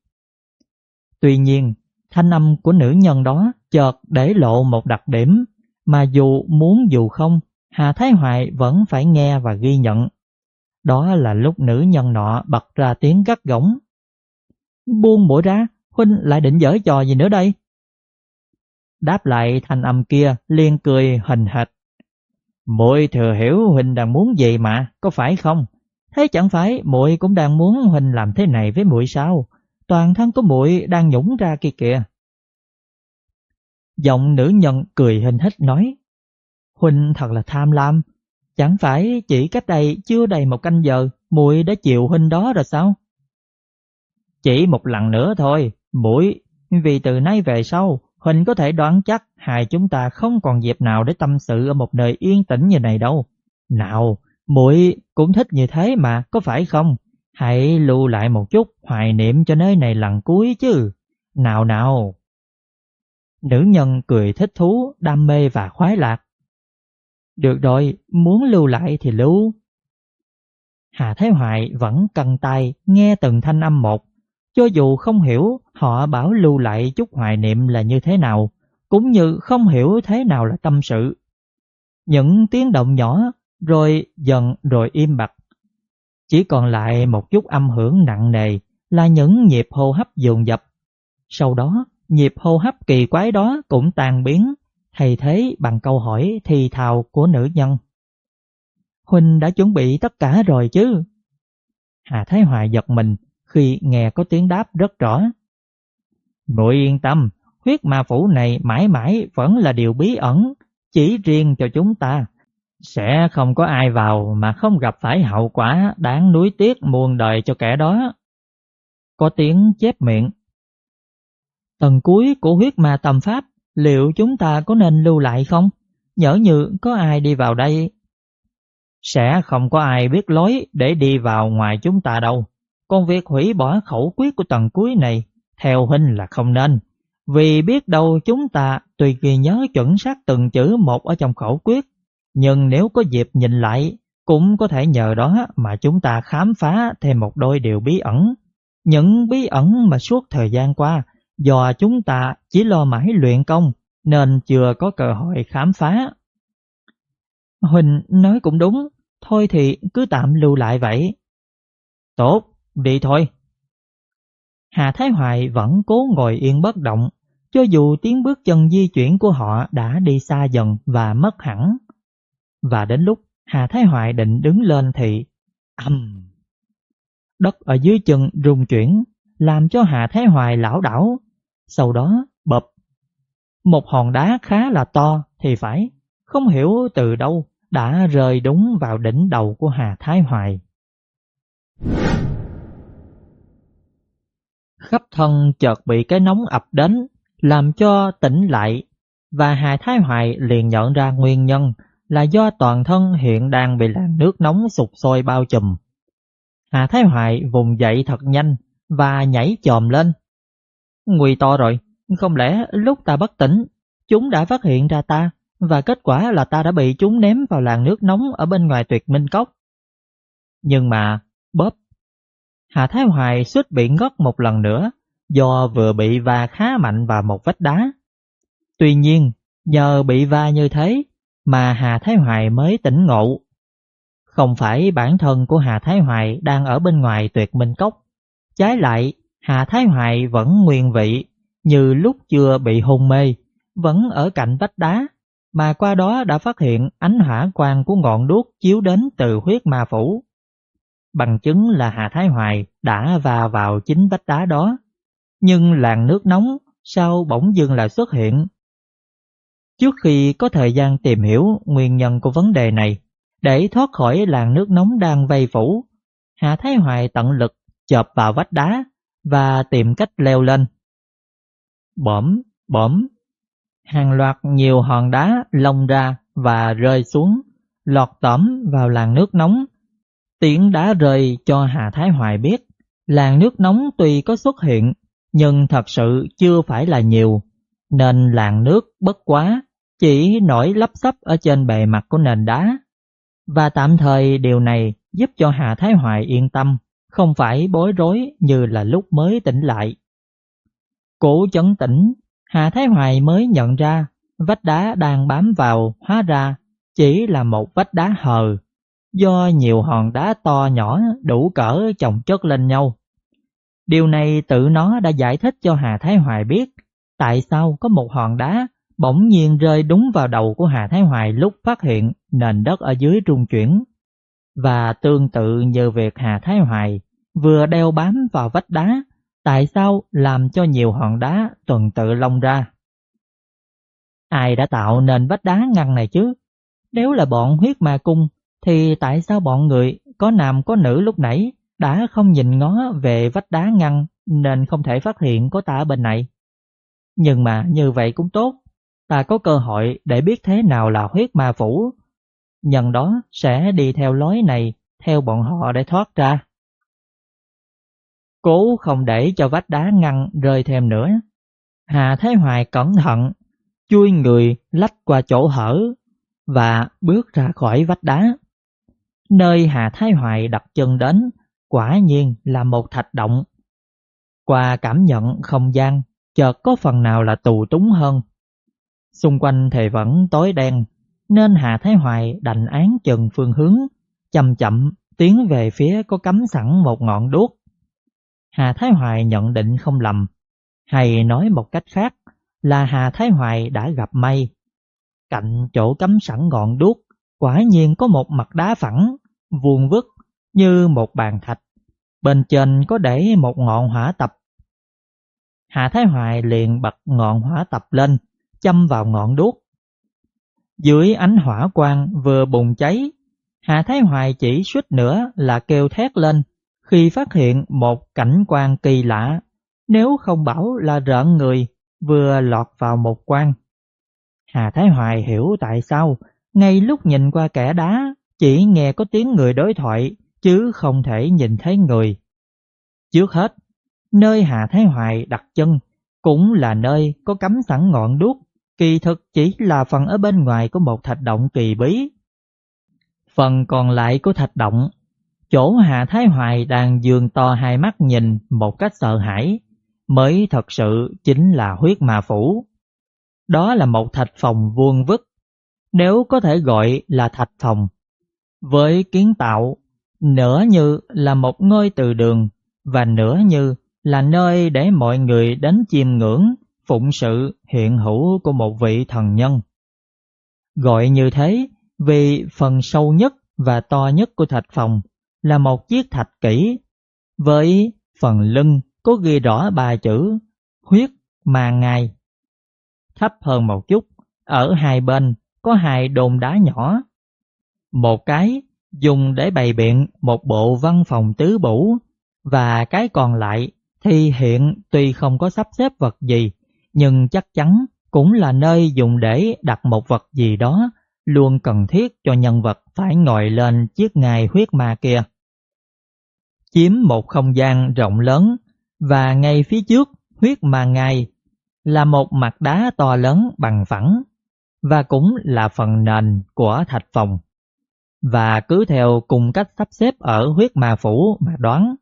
Tuy nhiên, thanh âm của nữ nhân đó chợt để lộ một đặc điểm mà dù muốn dù không, Hà Thái Hoài vẫn phải nghe và ghi nhận. Đó là lúc nữ nhân nọ bật ra tiếng gắt gỏng. Buông mũi ra, Huynh lại định dở trò gì nữa đây? Đáp lại thanh âm kia liên cười hình hệt. Muội thừa hiểu Huynh đang muốn gì mà, có phải không? Thế chẳng phải muội cũng đang muốn Huynh làm thế này với muội sao? Toàn thân của muội đang nhũng ra kia kìa. Giọng nữ nhân cười hình hít nói. Huynh thật là tham lam, Chẳng phải chỉ cách đây chưa đầy một canh giờ muội đã chịu huynh đó rồi sao? Chỉ một lần nữa thôi, muội vì từ nay về sau, huynh có thể đoán chắc hai chúng ta không còn dịp nào để tâm sự ở một nơi yên tĩnh như này đâu. Nào, muội cũng thích như thế mà, có phải không? Hãy lưu lại một chút hoài niệm cho nơi này lần cuối chứ. Nào nào. Nữ nhân cười thích thú, đam mê và khoái lạc. Được rồi, muốn lưu lại thì lưu. Hà Thái hoại vẫn căng tay nghe từng thanh âm một. Cho dù không hiểu họ bảo lưu lại chút hoài niệm là như thế nào, cũng như không hiểu thế nào là tâm sự. Những tiếng động nhỏ, rồi dần rồi im bặt. Chỉ còn lại một chút âm hưởng nặng nề là những nhịp hô hấp dồn dập. Sau đó, nhịp hô hấp kỳ quái đó cũng tan biến thay thế bằng câu hỏi thì thào của nữ nhân. Huynh đã chuẩn bị tất cả rồi chứ? Hà Thái Hoài giật mình khi nghe có tiếng đáp rất rõ. Nội yên tâm, huyết ma phủ này mãi mãi vẫn là điều bí ẩn, chỉ riêng cho chúng ta. Sẽ không có ai vào mà không gặp phải hậu quả đáng nuối tiếc muôn đời cho kẻ đó. Có tiếng chép miệng. Tầng cuối của huyết ma tâm pháp liệu chúng ta có nên lưu lại không? Nhỡ như có ai đi vào đây. sẽ không có ai biết lối để đi vào ngoài chúng ta đâu. Còn việc hủy bỏ khẩu quyết của tầng cuối này theo huynh là không nên. Vì biết đâu chúng ta tùy kỳ nhớ chuẩn xác từng chữ một ở trong khẩu quyết, nhưng nếu có dịp nhìn lại, cũng có thể nhờ đó mà chúng ta khám phá thêm một đôi điều bí ẩn. Những bí ẩn mà suốt thời gian qua, do chúng ta chỉ lo mãi luyện công, nên chưa có cơ hội khám phá. Huỳnh nói cũng đúng, thôi thì cứ tạm lưu lại vậy. Tốt, đi thôi. Hà Thái Hoài vẫn cố ngồi yên bất động, cho dù tiếng bước chân di chuyển của họ đã đi xa dần và mất hẳn. Và đến lúc Hà Thái Hoài định đứng lên thì âm. Đất ở dưới chân rung chuyển, làm cho Hà Thái Hoài lão đảo. Sau đó bập. Một hòn đá khá là to thì phải, không hiểu từ đâu đã rơi đúng vào đỉnh đầu của Hà Thái Hoài. Khắp thân chợt bị cái nóng ập đến, làm cho tỉnh lại, và Hà Thái Hoài liền nhận ra nguyên nhân là do toàn thân hiện đang bị làn nước nóng sụp sôi bao trùm. Hà Thái Hoài vùng dậy thật nhanh và nhảy chồm lên. Nguy to rồi, không lẽ lúc ta bất tỉnh, chúng đã phát hiện ra ta và kết quả là ta đã bị chúng ném vào làn nước nóng ở bên ngoài tuyệt minh cốc. Nhưng mà, bóp, Hà Thái Hoài suýt bị ngất một lần nữa do vừa bị va khá mạnh vào một vách đá. Tuy nhiên, nhờ bị va như thế mà Hà Thái Hoài mới tỉnh ngộ. Không phải bản thân của Hà Thái Hoài đang ở bên ngoài tuyệt minh cốc. Trái lại, Hà Thái Hoài vẫn nguyên vị như lúc chưa bị hôn mê, vẫn ở cạnh vách đá, mà qua đó đã phát hiện ánh hỏa quang của ngọn đuốc chiếu đến từ huyết ma phủ. Bằng chứng là Hà Thái Hoài đã va vào chính vách đá đó, nhưng làn nước nóng sao bỗng dưng lại xuất hiện Trước khi có thời gian tìm hiểu nguyên nhân của vấn đề này, để thoát khỏi làn nước nóng đang vây phủ, Hạ Thái Hoài tận lực chộp vào vách đá và tìm cách leo lên. Bỗm, bỗm, hàng loạt nhiều hòn đá lông ra và rơi xuống, lọt tẩm vào làn nước nóng. Tiếng đá rơi cho Hà Thái Hoài biết, làn nước nóng tuy có xuất hiện, nhưng thật sự chưa phải là nhiều, nên làn nước bất quá chỉ nổi lấp sấp ở trên bề mặt của nền đá. Và tạm thời điều này giúp cho Hà Thái Hoài yên tâm, không phải bối rối như là lúc mới tỉnh lại. Cổ chấn tĩnh, Hà Thái Hoài mới nhận ra vách đá đang bám vào hóa ra chỉ là một vách đá hờ, do nhiều hòn đá to nhỏ đủ cỡ chồng chất lên nhau. Điều này tự nó đã giải thích cho Hà Thái Hoài biết tại sao có một hòn đá bỗng nhiên rơi đúng vào đầu của Hà Thái Hoài lúc phát hiện nền đất ở dưới trung chuyển. Và tương tự như việc Hà Thái Hoài vừa đeo bám vào vách đá, tại sao làm cho nhiều hòn đá tuần tự lông ra? Ai đã tạo nên vách đá ngăn này chứ? Nếu là bọn huyết ma cung, thì tại sao bọn người có nam có nữ lúc nãy đã không nhìn ngó về vách đá ngăn nên không thể phát hiện có ta ở bên này? Nhưng mà như vậy cũng tốt, ta có cơ hội để biết thế nào là huyết ma phủ. Nhân đó sẽ đi theo lối này, theo bọn họ để thoát ra. Cố không để cho vách đá ngăn rơi thêm nữa. Hà Thái Hoài cẩn thận, chui người lách qua chỗ hở và bước ra khỏi vách đá. Nơi Hà Thái Hoài đặt chân đến quả nhiên là một thạch động. Qua cảm nhận không gian, chợt có phần nào là tù túng hơn. Xung quanh thì vẫn tối đen, nên Hà Thái Hoài đành án chừng phương hướng, chậm chậm tiến về phía có cắm sẵn một ngọn đuốc. Hà Thái Hoài nhận định không lầm, hay nói một cách khác là Hà Thái Hoài đã gặp may. Cạnh chỗ cắm sẵn ngọn đuốc, quả nhiên có một mặt đá phẳng, vuông vức như một bàn thạch. Bên trên có để một ngọn hỏa tập. Hà Thái Hoài liền bật ngọn hỏa tập lên, châm vào ngọn đuốc. Dưới ánh hỏa quang vừa bùng cháy, Hạ Thái Hoài chỉ suýt nữa là kêu thét lên khi phát hiện một cảnh quan kỳ lạ, nếu không bảo là rợn người vừa lọt vào một quan. Hà Thái Hoài hiểu tại sao ngay lúc nhìn qua kẻ đá chỉ nghe có tiếng người đối thoại chứ không thể nhìn thấy người. Trước hết, nơi Hà Thái Hoài đặt chân cũng là nơi có cắm sẵn ngọn đuốc, kỳ thực chỉ là phần ở bên ngoài của một thạch động kỳ bí. Phần còn lại của thạch động, chỗ hạ Thái Hoài đang dường to hai mắt nhìn một cách sợ hãi, mới thật sự chính là huyết mà phủ. Đó là một thạch phòng vuông vức, nếu có thể gọi là thạch phòng. Với kiến tạo, nửa như là một ngôi từ đường và nửa như là nơi để mọi người đến chiêm ngưỡng, phụng sự hiện hữu của một vị thần nhân. Gọi như thế vì phần sâu nhất và to nhất của thạch phòng là một chiếc thạch kỷ với phần lưng có ghi rõ ba chữ huyết mà ngài. Thấp hơn một chút, ở hai bên có hai đồn đá nhỏ. Một cái dùng để bày biện một bộ văn phòng tứ bủ và cái còn lại thì hiện tuy không có sắp xếp vật gì nhưng chắc chắn cũng là nơi dùng để đặt một vật gì đó luôn cần thiết cho nhân vật phải ngồi lên chiếc ngài huyết ma kia. Chiếm một không gian rộng lớn và ngay phía trước huyết ma ngài là một mặt đá to lớn bằng phẳng và cũng là phần nền của thạch phòng. Và cứ theo cùng cách sắp xếp ở huyết ma phủ mà đoán,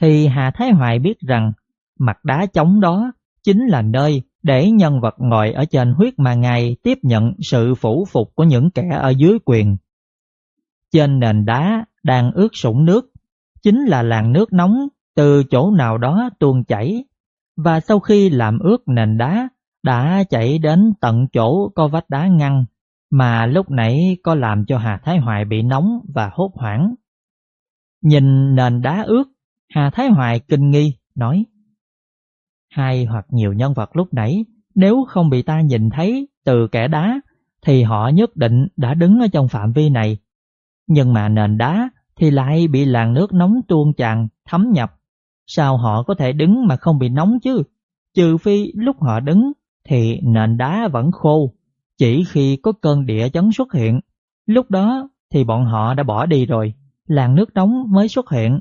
thì Hà Thái Hoài biết rằng mặt đá trống đó chính là nơi để nhân vật ngồi ở trên huyết ma ngài tiếp nhận sự phủ phục của những kẻ ở dưới quyền. Trên nền đá đang ướt sũng nước, chính là làn nước nóng từ chỗ nào đó tuôn chảy, và sau khi làm ướt nền đá đã chảy đến tận chỗ có vách đá ngăn mà lúc nãy có làm cho Hà Thái Hoài bị nóng và hốt hoảng. Nhìn nền đá ướt, Hà Thái Hoài kinh nghi, nói Hai hoặc nhiều nhân vật lúc nãy nếu không bị ta nhìn thấy từ kẻ đá thì họ nhất định đã đứng ở trong phạm vi này. Nhưng mà nền đá thì lại bị làn nước nóng tuôn tràn, thấm nhập. Sao họ có thể đứng mà không bị nóng chứ? Trừ phi lúc họ đứng thì nền đá vẫn khô, chỉ khi có cơn địa chấn xuất hiện, lúc đó thì bọn họ đã bỏ đi rồi, làn nước nóng mới xuất hiện.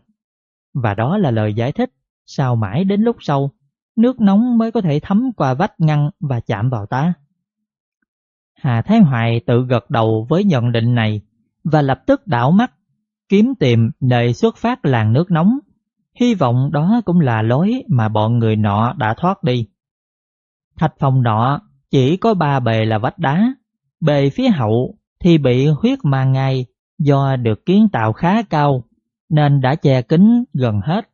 Và đó là lời giải thích, sao mãi đến lúc sau, nước nóng mới có thể thấm qua vách ngăn và chạm vào ta. Hà Thái Hoài tự gật đầu với nhận định này và lập tức đảo mắt, kiếm tìm nơi xuất phát làn nước nóng. Hy vọng đó cũng là lối mà bọn người nọ đã thoát đi. Thạch phòng nọ chỉ có ba bề là vách đá, bề phía hậu thì bị huyết mang ngay do được kiến tạo khá cao nên đã che kín gần hết.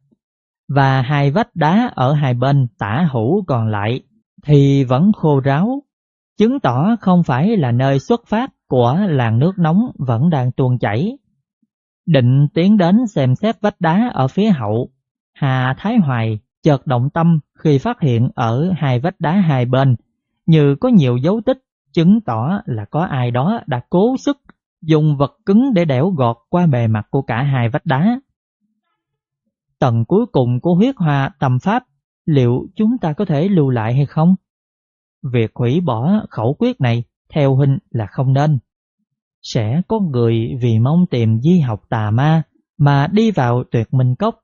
Và hai vách đá ở hai bên tả hữu còn lại thì vẫn khô ráo, chứng tỏ không phải là nơi xuất phát của làn nước nóng vẫn đang tuôn chảy. Định tiến đến xem xét vách đá ở phía hậu, Hà Thái Hoài chợt động tâm khi phát hiện ở hai vách đá hai bên như có nhiều dấu tích chứng tỏ là có ai đó đã cố sức dùng vật cứng để đẽo gọt qua bề mặt của cả hai vách đá. Tầng cuối cùng của huyết hòa tầm pháp liệu chúng ta có thể lưu lại hay không? Việc hủy bỏ khẩu quyết này theo hình là không nên. Sẽ có người vì mong tìm di học tà ma mà đi vào tuyệt minh cốc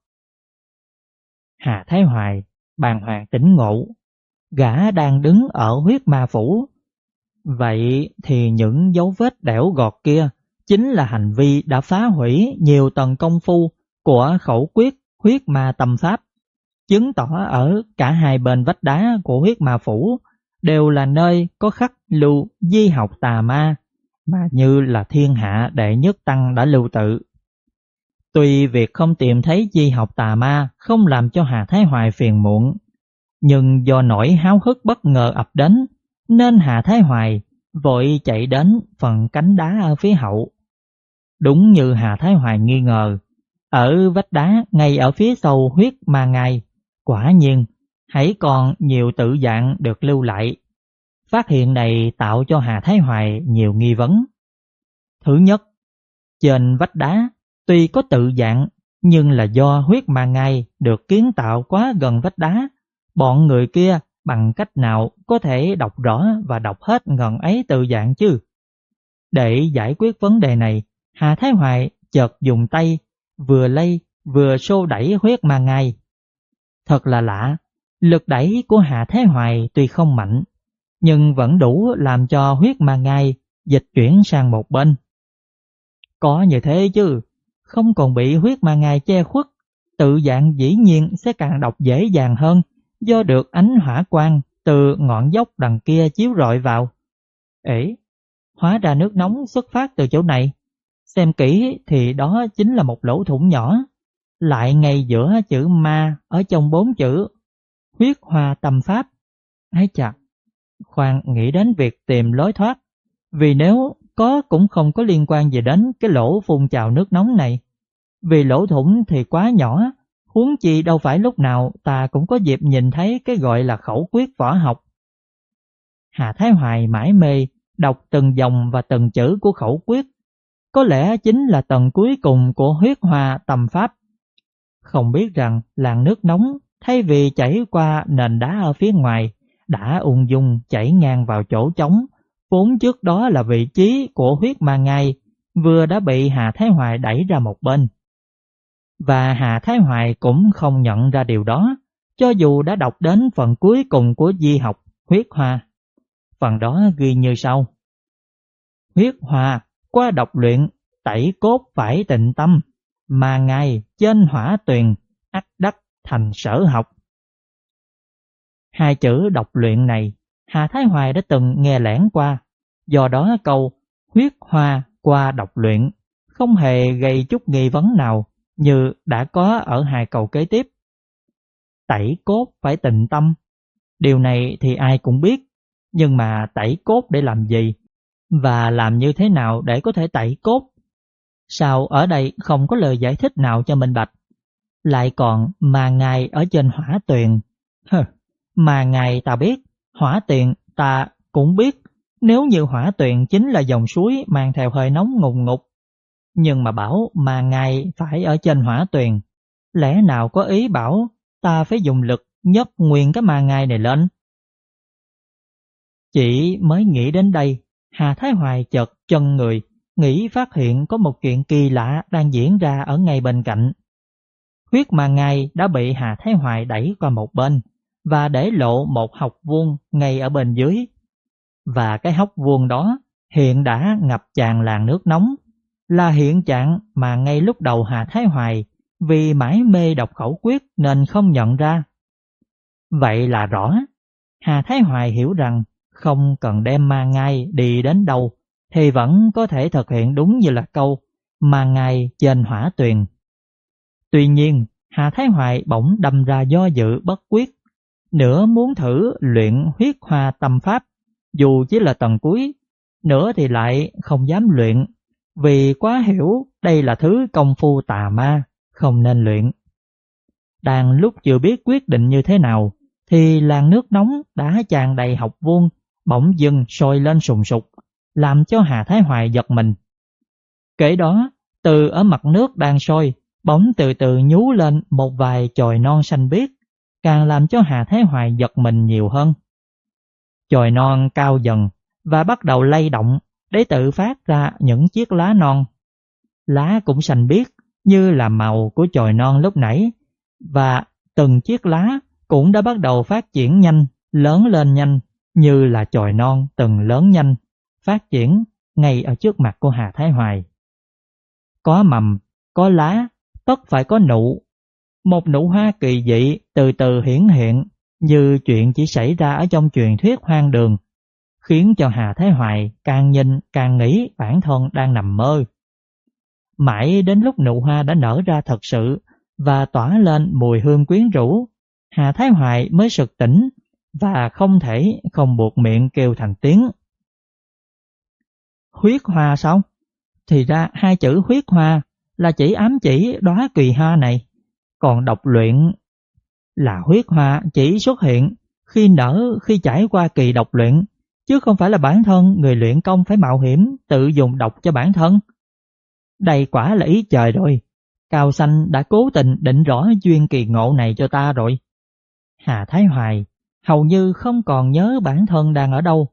Hà Thái Hoài, bàn hoàng tỉnh ngộ, gã đang đứng ở huyết ma phủ. Vậy thì những dấu vết đẻo gọt kia chính là hành vi đã phá hủy nhiều tầng công phu của khẩu quyết huyết ma tâm pháp, chứng tỏ ở cả hai bên vách đá của huyết ma phủ đều là nơi có khắc lưu di học tà ma mà như là thiên hạ đệ nhất tăng đã lưu tự. Tuy việc không tìm thấy di học tà ma không làm cho Hà Thái Hoài phiền muộn, nhưng do nỗi háo hức bất ngờ ập đến, nên Hà Thái Hoài vội chạy đến phần cánh đá ở phía hậu. Đúng như Hà Thái Hoài nghi ngờ, ở vách đá ngay ở phía sau huyết mà ngài, quả nhiên hãy còn nhiều tự dạng được lưu lại. Phát hiện này tạo cho Hà Thái Hoài nhiều nghi vấn. Thứ nhất, trên vách đá Tuy có tự dạng, nhưng là do huyết mà ngài được kiến tạo quá gần vách đá, bọn người kia bằng cách nào có thể đọc rõ và đọc hết ngần ấy tự dạng chứ? Để giải quyết vấn đề này, Hà Thái Hoài chợt dùng tay vừa lay vừa xô đẩy huyết mà ngay Thật là lạ, lực đẩy của Hà Thái Hoài tuy không mạnh, nhưng vẫn đủ làm cho huyết mà ngay dịch chuyển sang một bên. Có như thế chứ, không còn bị huyết mà ngay che khuất, tự dạng dĩ nhiên sẽ càng đọc dễ dàng hơn do được ánh hỏa quang từ ngọn dốc đằng kia chiếu rọi vào. Ế, hóa ra nước nóng xuất phát từ chỗ này. Xem kỹ thì đó chính là một lỗ thủng nhỏ, lại ngay giữa chữ ma ở trong bốn chữ huyết hoa tâm pháp. Ái chặt, khoan nghĩ đến việc tìm lối thoát, vì nếu có cũng không có liên quan gì đến cái lỗ phun trào nước nóng này. Vì lỗ thủng thì quá nhỏ, huống chi đâu phải lúc nào ta cũng có dịp nhìn thấy cái gọi là khẩu quyết võ học. Hà Thái Hoài mãi mê đọc từng dòng và từng chữ của khẩu quyết, có lẽ chính là tầng cuối cùng của huyết hòa tầm pháp. Không biết rằng làn nước nóng thay vì chảy qua nền đá ở phía ngoài, đã ung dung chảy ngang vào chỗ trống, vốn trước đó là vị trí của huyết ma ngai, vừa đã bị Hà Thái Hoài đẩy ra một bên. Và Hà Thái Hoài cũng không nhận ra điều đó, cho dù đã đọc đến phần cuối cùng của di học huyết hoa. Phần đó ghi như sau. Huyết hoa qua đọc luyện tẩy cốt phải tịnh tâm, mà ngài trên hỏa tuyền ắt đắc thành sở học. Hai chữ đọc luyện này, Hà Thái Hoài đã từng nghe lẻn qua, do đó câu huyết hoa qua đọc luyện không hề gây chút nghi vấn nào như đã có ở hai câu kế tiếp. Tẩy cốt phải tịnh tâm, điều này thì ai cũng biết, nhưng mà tẩy cốt để làm gì? Và làm như thế nào để có thể tẩy cốt? Sao ở đây không có lời giải thích nào cho minh bạch? Lại còn mà ngài ở trên hỏa tuyền. Hừ, mà ngài ta biết, hỏa tuyền ta cũng biết nếu như hỏa tuyền chính là dòng suối mang theo hơi nóng ngùng ngục. Nhưng mà bảo mà ngài phải ở trên hỏa tuyền, lẽ nào có ý bảo ta phải dùng lực nhấc nguyên cái mà ngài này lên? Chỉ mới nghĩ đến đây, Hà Thái Hoài chợt chân người, nghĩ phát hiện có một chuyện kỳ lạ đang diễn ra ở ngay bên cạnh. Huyết mà ngài đã bị Hà Thái Hoài đẩy qua một bên và để lộ một học vuông ngay ở bên dưới. Và cái hốc vuông đó hiện đã ngập tràn làn nước nóng, là hiện trạng mà ngay lúc đầu Hà Thái Hoài vì mãi mê đọc khẩu quyết nên không nhận ra. Vậy là rõ, Hà Thái Hoài hiểu rằng không cần đem ma ngai đi đến đâu thì vẫn có thể thực hiện đúng như là câu ma ngai trên hỏa tuyền. Tuy nhiên, Hà Thái Hoài bỗng đâm ra do dự bất quyết, nửa muốn thử luyện huyết hoa tâm pháp, dù chỉ là tầng cuối, nửa thì lại không dám luyện, vì quá hiểu đây là thứ công phu tà ma, không nên luyện. Đang lúc chưa biết quyết định như thế nào, thì làn nước nóng đã tràn đầy học vuông, bỗng dưng sôi lên sùng sục, làm cho Hà Thái Hoài giật mình. Kể đó, từ ở mặt nước đang sôi, bỗng từ từ nhú lên một vài chồi non xanh biếc, càng làm cho Hà Thái Hoài giật mình nhiều hơn. Chồi non cao dần và bắt đầu lay động để tự phát ra những chiếc lá non. Lá cũng xanh biếc như là màu của chồi non lúc nãy và từng chiếc lá cũng đã bắt đầu phát triển nhanh, lớn lên nhanh như là chồi non từng lớn nhanh, phát triển ngay ở trước mặt của Hà Thái Hoài. Có mầm, có lá, tất phải có nụ. Một nụ hoa kỳ dị từ từ hiển hiện như chuyện chỉ xảy ra ở trong truyền thuyết hoang đường, khiến cho Hà Thái Hoài càng nhìn càng nghĩ bản thân đang nằm mơ. Mãi đến lúc nụ hoa đã nở ra thật sự và tỏa lên mùi hương quyến rũ, Hà Thái Hoài mới sực tỉnh và không thể không buộc miệng kêu thành tiếng. Huyết hoa xong Thì ra hai chữ huyết hoa là chỉ ám chỉ đóa kỳ hoa này, còn độc luyện là huyết hoa chỉ xuất hiện khi nở khi trải qua kỳ độc luyện, chứ không phải là bản thân người luyện công phải mạo hiểm tự dùng độc cho bản thân. Đây quả là ý trời rồi, Cao Xanh đã cố tình định rõ duyên kỳ ngộ này cho ta rồi. Hà Thái Hoài hầu như không còn nhớ bản thân đang ở đâu.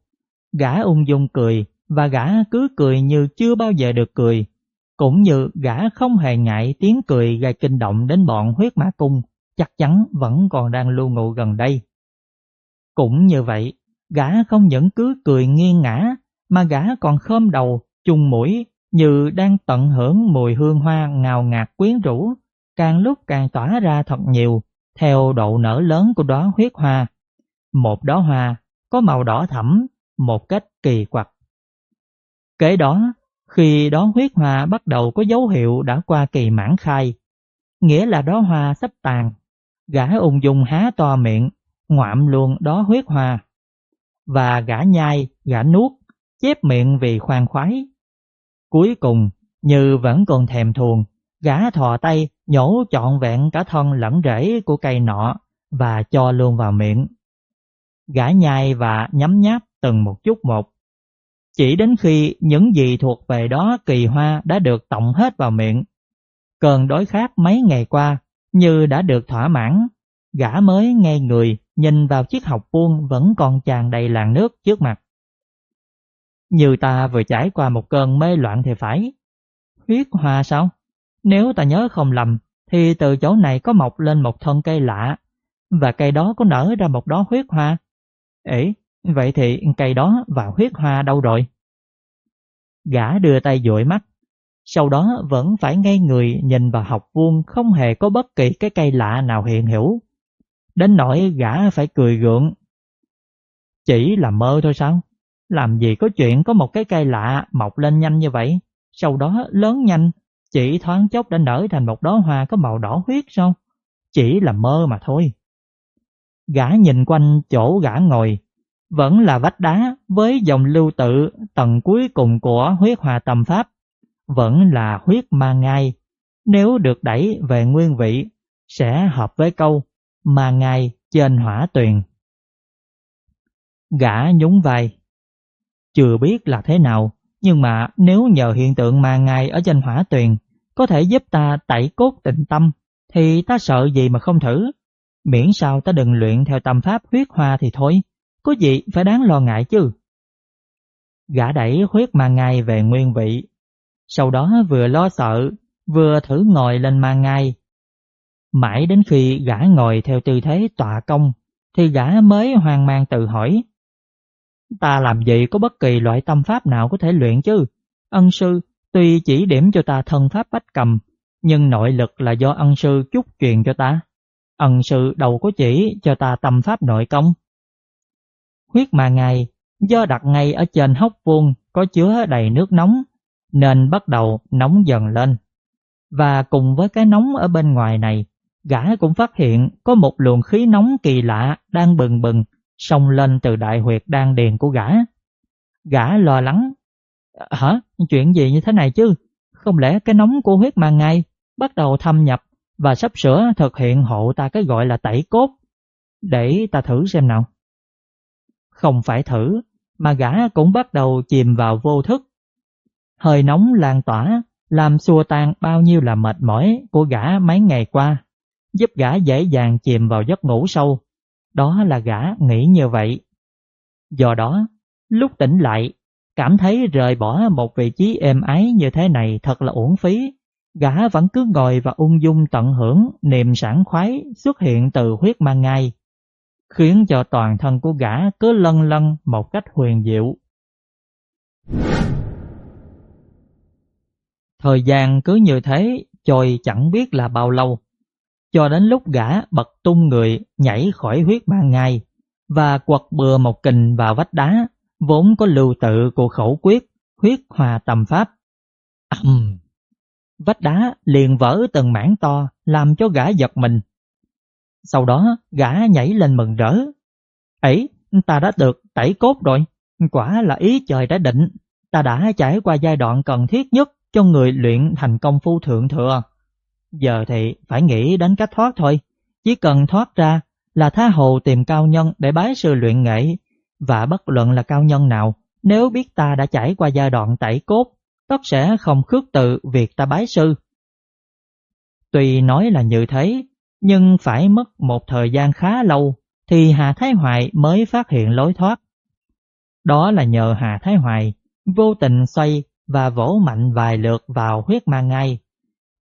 Gã ung dung cười và gã cứ cười như chưa bao giờ được cười, cũng như gã không hề ngại tiếng cười gây kinh động đến bọn huyết mã cung, chắc chắn vẫn còn đang lưu ngụ gần đây. Cũng như vậy, gã không những cứ cười nghiêng ngã, mà gã còn khom đầu, chung mũi như đang tận hưởng mùi hương hoa ngào ngạt quyến rũ, càng lúc càng tỏa ra thật nhiều, theo độ nở lớn của đóa huyết hoa. Một đóa hoa có màu đỏ thẫm, một cách kỳ quặc. Kế đó, khi đóa huyết hoa bắt đầu có dấu hiệu đã qua kỳ mãn khai, nghĩa là đóa hoa sắp tàn, gã ung dung há to miệng, ngoạm luôn đóa huyết hoa. Và gã nhai, gã nuốt, chép miệng vì khoan khoái. Cuối cùng, như vẫn còn thèm thuồng, gã thò tay nhổ trọn vẹn cả thân lẫn rễ của cây nọ và cho luôn vào miệng. Gã nhai và nhấm nháp từng một chút một. Chỉ đến khi những gì thuộc về đó kỳ hoa đã được tổng hết vào miệng, cơn đói khát mấy ngày qua như đã được thỏa mãn, gã mới ngay người nhìn vào chiếc học vuông vẫn còn tràn đầy làn nước trước mặt. Như ta vừa trải qua một cơn mê loạn thì phải. Huyết hoa sao? Nếu ta nhớ không lầm, thì từ chỗ này có mọc lên một thân cây lạ, và cây đó có nở ra một đó huyết hoa. Ê, vậy thì cây đó và huyết hoa đâu rồi? Gã đưa tay dụi mắt, sau đó vẫn phải ngay người nhìn vào học vuông không hề có bất kỳ cái cây lạ nào hiện hữu. Đến nỗi gã phải cười gượng. Chỉ là mơ thôi sao? Làm gì có chuyện có một cái cây lạ mọc lên nhanh như vậy, sau đó lớn nhanh, chỉ thoáng chốc đã nở thành một đóa hoa có màu đỏ huyết sao? Chỉ là mơ mà thôi. Gã nhìn quanh chỗ gã ngồi, vẫn là vách đá với dòng lưu tự tầng cuối cùng của huyết hòa tầm pháp, vẫn là huyết ma ngai. Nếu được đẩy về nguyên vị, sẽ hợp với câu ma ngai trên hỏa tuyền. Gã nhún vai. Chưa biết là thế nào, nhưng mà nếu nhờ hiện tượng ma ngai ở trên hỏa tuyền có thể giúp ta tẩy cốt tịnh tâm, thì ta sợ gì mà không thử. Miễn sao ta đừng luyện theo tâm pháp huyết hoa thì thôi, có gì phải đáng lo ngại chứ. Gã đẩy huyết mang ngai về nguyên vị, sau đó vừa lo sợ, vừa thử ngồi lên mang ngai. Mãi đến khi gã ngồi theo tư thế tọa công, thì gã mới hoang mang tự hỏi. Ta làm gì có bất kỳ loại tâm pháp nào có thể luyện chứ? Ân sư, tuy chỉ điểm cho ta thân pháp bách cầm, nhưng nội lực là do ân sư chúc truyền cho ta ẩn sự đầu có chỉ cho ta tâm pháp nội công. Huyết mà ngài do đặt ngay ở trên hốc vuông có chứa đầy nước nóng nên bắt đầu nóng dần lên. Và cùng với cái nóng ở bên ngoài này, gã cũng phát hiện có một luồng khí nóng kỳ lạ đang bừng bừng xông lên từ đại huyệt đan điền của gã. Gã lo lắng. Hả? Chuyện gì như thế này chứ? Không lẽ cái nóng của huyết mà ngay bắt đầu thâm nhập và sắp sửa thực hiện hộ ta cái gọi là tẩy cốt? Để ta thử xem nào. Không phải thử, mà gã cũng bắt đầu chìm vào vô thức. Hơi nóng lan tỏa, làm xua tan bao nhiêu là mệt mỏi của gã mấy ngày qua, giúp gã dễ dàng chìm vào giấc ngủ sâu. Đó là gã nghĩ như vậy. Do đó, lúc tỉnh lại, cảm thấy rời bỏ một vị trí êm ái như thế này thật là uổng phí. Gã vẫn cứ ngồi và ung dung tận hưởng niềm sảng khoái xuất hiện từ huyết mang ngai khiến cho toàn thân của gã cứ lân lân một cách huyền diệu. Thời gian cứ như thế trôi chẳng biết là bao lâu, cho đến lúc gã bật tung người nhảy khỏi huyết mang ngai và quật bừa một kình vào vách đá vốn có lưu tự của khẩu quyết huyết hòa tầm pháp. Ầm! Vách đá liền vỡ từng mảng to làm cho gã giật mình. Sau đó gã nhảy lên mừng rỡ. Ấy, ta đã được tẩy cốt rồi, quả là ý trời đã định, ta đã trải qua giai đoạn cần thiết nhất cho người luyện thành công phu thượng thừa. Giờ thì phải nghĩ đến cách thoát thôi, chỉ cần thoát ra là tha hồ tìm cao nhân để bái sư luyện nghệ, và bất luận là cao nhân nào, nếu biết ta đã trải qua giai đoạn tẩy cốt, tất sẽ không khước từ việc ta bái sư. Tuy nói là như thế, nhưng phải mất một thời gian khá lâu thì Hà Thái Hoài mới phát hiện lối thoát. Đó là nhờ Hà Thái Hoài vô tình xoay và vỗ mạnh vài lượt vào huyết ma ngay.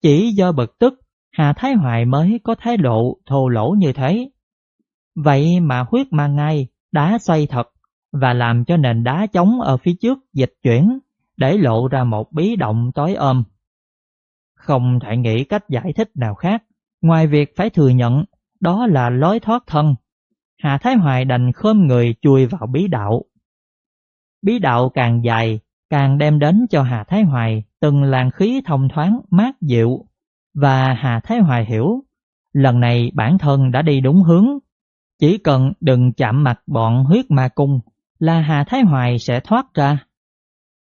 Chỉ do bực tức, Hà Thái Hoài mới có thái độ thô lỗ như thế. Vậy mà huyết ma ngay đã xoay thật và làm cho nền đá chống ở phía trước dịch chuyển để lộ ra một bí động tối ôm. Không thể nghĩ cách giải thích nào khác ngoài việc phải thừa nhận đó là lối thoát thân. Hà Thái Hoài đành khom người chui vào bí đạo. Bí đạo càng dài, càng đem đến cho Hà Thái Hoài từng làn khí thông thoáng mát dịu và Hà Thái Hoài hiểu lần này bản thân đã đi đúng hướng. Chỉ cần đừng chạm mặt bọn huyết ma cung là Hà Thái Hoài sẽ thoát ra.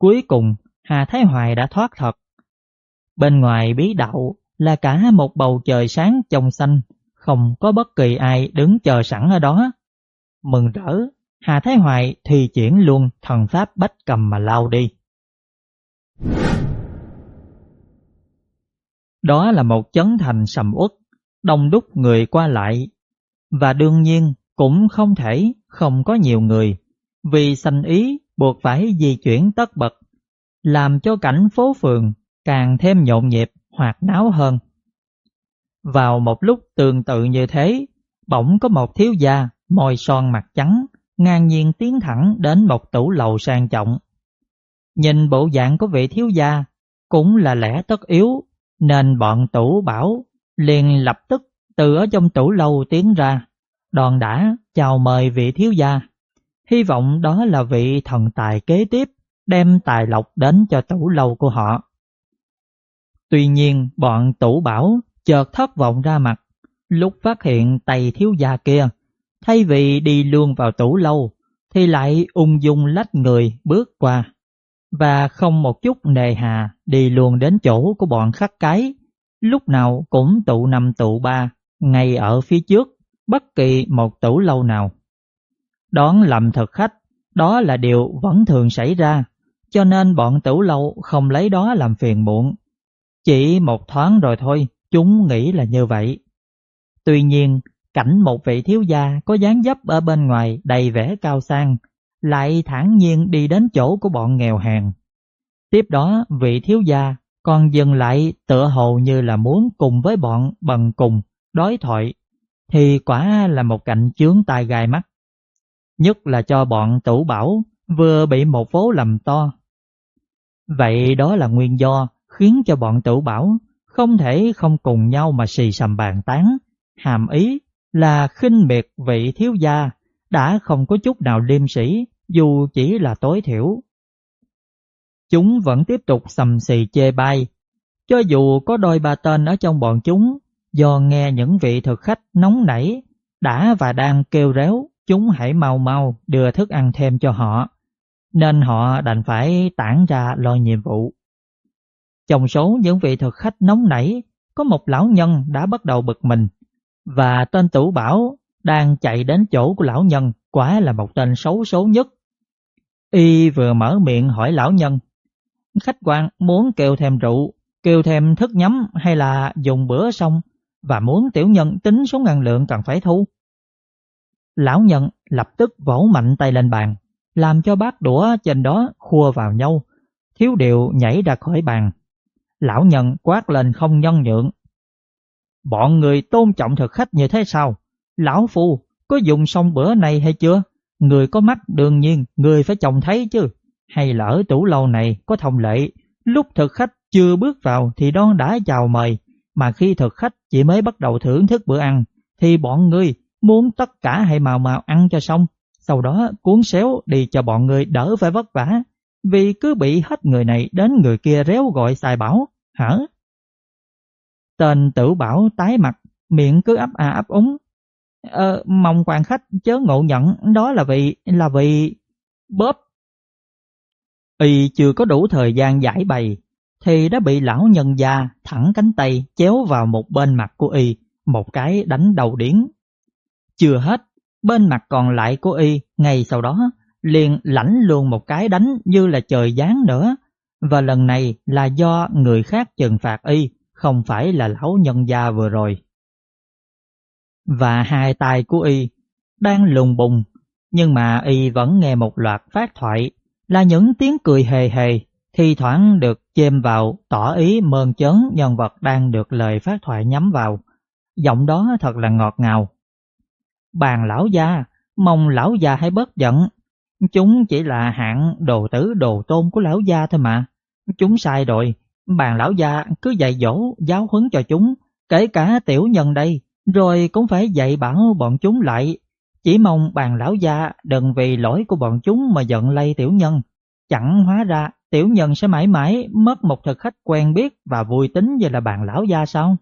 Cuối cùng, Hà Thái Hoài đã thoát thật. Bên ngoài bí đạo là cả một bầu trời sáng trong xanh, không có bất kỳ ai đứng chờ sẵn ở đó. Mừng rỡ, Hà Thái Hoài thì chuyển luôn thần pháp bách cầm mà lao đi. Đó là một chấn thành sầm uất, đông đúc người qua lại, và đương nhiên cũng không thể không có nhiều người, vì sanh ý buộc phải di chuyển tất bật, làm cho cảnh phố phường càng thêm nhộn nhịp hoạt náo hơn. Vào một lúc tương tự như thế, bỗng có một thiếu gia môi son mặt trắng, ngang nhiên tiến thẳng đến một tủ lầu sang trọng. Nhìn bộ dạng của vị thiếu gia cũng là lẽ tất yếu, nên bọn tủ bảo liền lập tức từ ở trong tủ lâu tiến ra, đòn đã chào mời vị thiếu gia. Hy vọng đó là vị thần tài kế tiếp, đem tài lộc đến cho tủ lâu của họ. Tuy nhiên, bọn tủ bảo chợt thất vọng ra mặt lúc phát hiện tay thiếu gia kia, thay vì đi luôn vào tủ lâu thì lại ung dung lách người bước qua và không một chút nề hà đi luôn đến chỗ của bọn khắc cái, lúc nào cũng tụ năm tụ ba, ngay ở phía trước, bất kỳ một tủ lâu nào. Đón làm thực khách đó là điều vẫn thường xảy ra, cho nên bọn tủ lâu không lấy đó làm phiền muộn. Chỉ một thoáng rồi thôi, chúng nghĩ là như vậy. Tuy nhiên, cảnh một vị thiếu gia có dáng dấp ở bên ngoài đầy vẻ cao sang, lại thản nhiên đi đến chỗ của bọn nghèo hèn. Tiếp đó, vị thiếu gia còn dừng lại tựa hồ như là muốn cùng với bọn bằng cùng, đối thoại thì quả là một cảnh chướng tai gai mắt. Nhất là cho bọn tủ bảo vừa bị một phố lầm to. Vậy đó là nguyên do khiến cho bọn tủ bảo không thể không cùng nhau mà xì sầm bàn tán, hàm ý là khinh miệt vị thiếu gia đã không có chút nào liêm sĩ dù chỉ là tối thiểu. Chúng vẫn tiếp tục sầm xì chê bai, cho dù có đôi ba tên ở trong bọn chúng do nghe những vị thực khách nóng nảy đã và đang kêu réo chúng hãy mau mau đưa thức ăn thêm cho họ, nên họ đành phải tản ra lo nhiệm vụ. Trong số những vị thực khách nóng nảy, có một lão nhân đã bắt đầu bực mình, và tên tủ bảo đang chạy đến chỗ của lão nhân quả là một tên xấu số nhất. Y vừa mở miệng hỏi lão nhân, khách quan muốn kêu thêm rượu, kêu thêm thức nhắm hay là dùng bữa xong và muốn tiểu nhân tính số ngàn lượng cần phải thu. Lão nhân lập tức vỗ mạnh tay lên bàn, làm cho bát đũa trên đó khua vào nhau, thiếu điều nhảy ra khỏi bàn. Lão nhận quát lên không nhân nhượng. Bọn người tôn trọng thực khách như thế sao? Lão phu có dùng xong bữa này hay chưa? Người có mắt đương nhiên người phải trông thấy chứ. Hay là ở tủ lâu này có thông lệ, lúc thực khách chưa bước vào thì đón đã chào mời, mà khi thực khách chỉ mới bắt đầu thưởng thức bữa ăn, thì bọn ngươi muốn tất cả hãy màu màu ăn cho xong, sau đó cuốn xéo đi cho bọn người đỡ phải vất vả, vì cứ bị hết người này đến người kia réo gọi xài bảo, hả? Tên tử bảo tái mặt, miệng cứ ấp à ấp úng. Ờ, mong quan khách chớ ngộ nhận, đó là vì, là vì... Bóp! Y chưa có đủ thời gian giải bày, thì đã bị lão nhân già thẳng cánh tay chéo vào một bên mặt của Y, một cái đánh đầu điển. Chưa hết, bên mặt còn lại của Y ngay sau đó liền lãnh luôn một cái đánh như là trời giáng nữa, và lần này là do người khác trừng phạt Y, không phải là lão nhân gia vừa rồi. Và hai tay của Y đang lùng bùng, nhưng mà Y vẫn nghe một loạt phát thoại là những tiếng cười hề hề thi thoảng được chêm vào tỏ ý mơn chớn nhân vật đang được lời phát thoại nhắm vào. Giọng đó thật là ngọt ngào. Bàn lão gia, mong lão gia hãy bớt giận. Chúng chỉ là hạng đồ tử đồ tôn của lão gia thôi mà. Chúng sai rồi, bàn lão gia cứ dạy dỗ, giáo huấn cho chúng, kể cả tiểu nhân đây, rồi cũng phải dạy bảo bọn chúng lại. Chỉ mong bàn lão gia đừng vì lỗi của bọn chúng mà giận lây tiểu nhân. Chẳng hóa ra tiểu nhân sẽ mãi mãi mất một thực khách quen biết và vui tính như là bàn lão gia sao?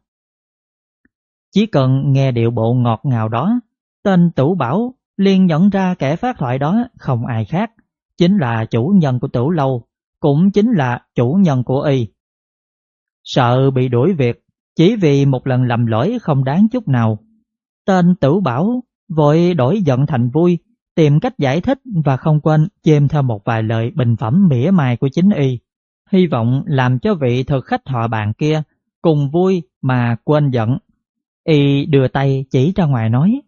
Chỉ cần nghe điệu bộ ngọt ngào đó, tên tủ bảo liền nhận ra kẻ phát thoại đó không ai khác, chính là chủ nhân của tủ lâu, cũng chính là chủ nhân của y. Sợ bị đuổi việc, chỉ vì một lần lầm lỗi không đáng chút nào. Tên tử bảo vội đổi giận thành vui, tìm cách giải thích và không quên chêm theo một vài lời bình phẩm mỉa mai của chính y. Hy vọng làm cho vị thực khách họ bạn kia cùng vui mà quên giận. Y đưa tay chỉ ra ngoài nói,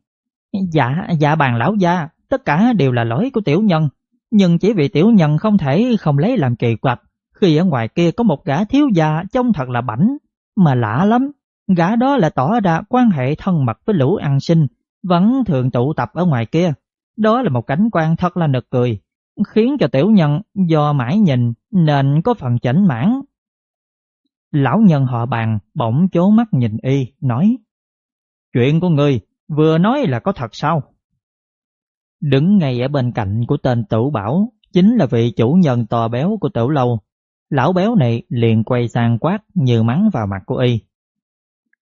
Dạ, dạ bàn lão gia, tất cả đều là lỗi của tiểu nhân, nhưng chỉ vì tiểu nhân không thể không lấy làm kỳ quặc, khi ở ngoài kia có một gã thiếu gia trông thật là bảnh, mà lạ lắm, gã đó là tỏ ra quan hệ thân mật với lũ ăn sinh, vẫn thường tụ tập ở ngoài kia. Đó là một cảnh quan thật là nực cười, khiến cho tiểu nhân do mãi nhìn nên có phần chảnh mãn. Lão nhân họ bàn bỗng chố mắt nhìn y, nói Chuyện của ngươi vừa nói là có thật sao? Đứng ngay ở bên cạnh của tên tửu bảo chính là vị chủ nhân to béo của tửu lâu. Lão béo này liền quay sang quát như mắng vào mặt của y.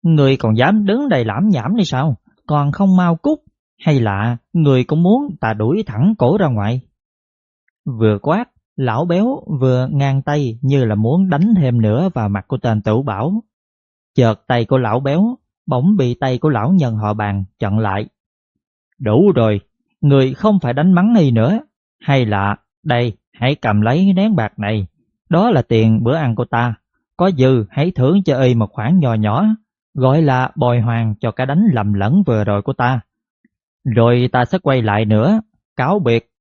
Người còn dám đứng đây lãm nhảm đi sao? Còn không mau cút? Hay là người cũng muốn ta đuổi thẳng cổ ra ngoài? Vừa quát, lão béo vừa ngang tay như là muốn đánh thêm nữa vào mặt của tên tửu bảo. Chợt tay của lão béo bỗng bị tay của lão nhân họ bàn chặn lại. Đủ rồi, người không phải đánh mắng y nữa, hay là đây hãy cầm lấy nén bạc này, đó là tiền bữa ăn của ta, có dư hãy thưởng cho y một khoản nhỏ nhỏ, gọi là bồi hoàng cho cái đánh lầm lẫn vừa rồi của ta. Rồi ta sẽ quay lại nữa, cáo biệt.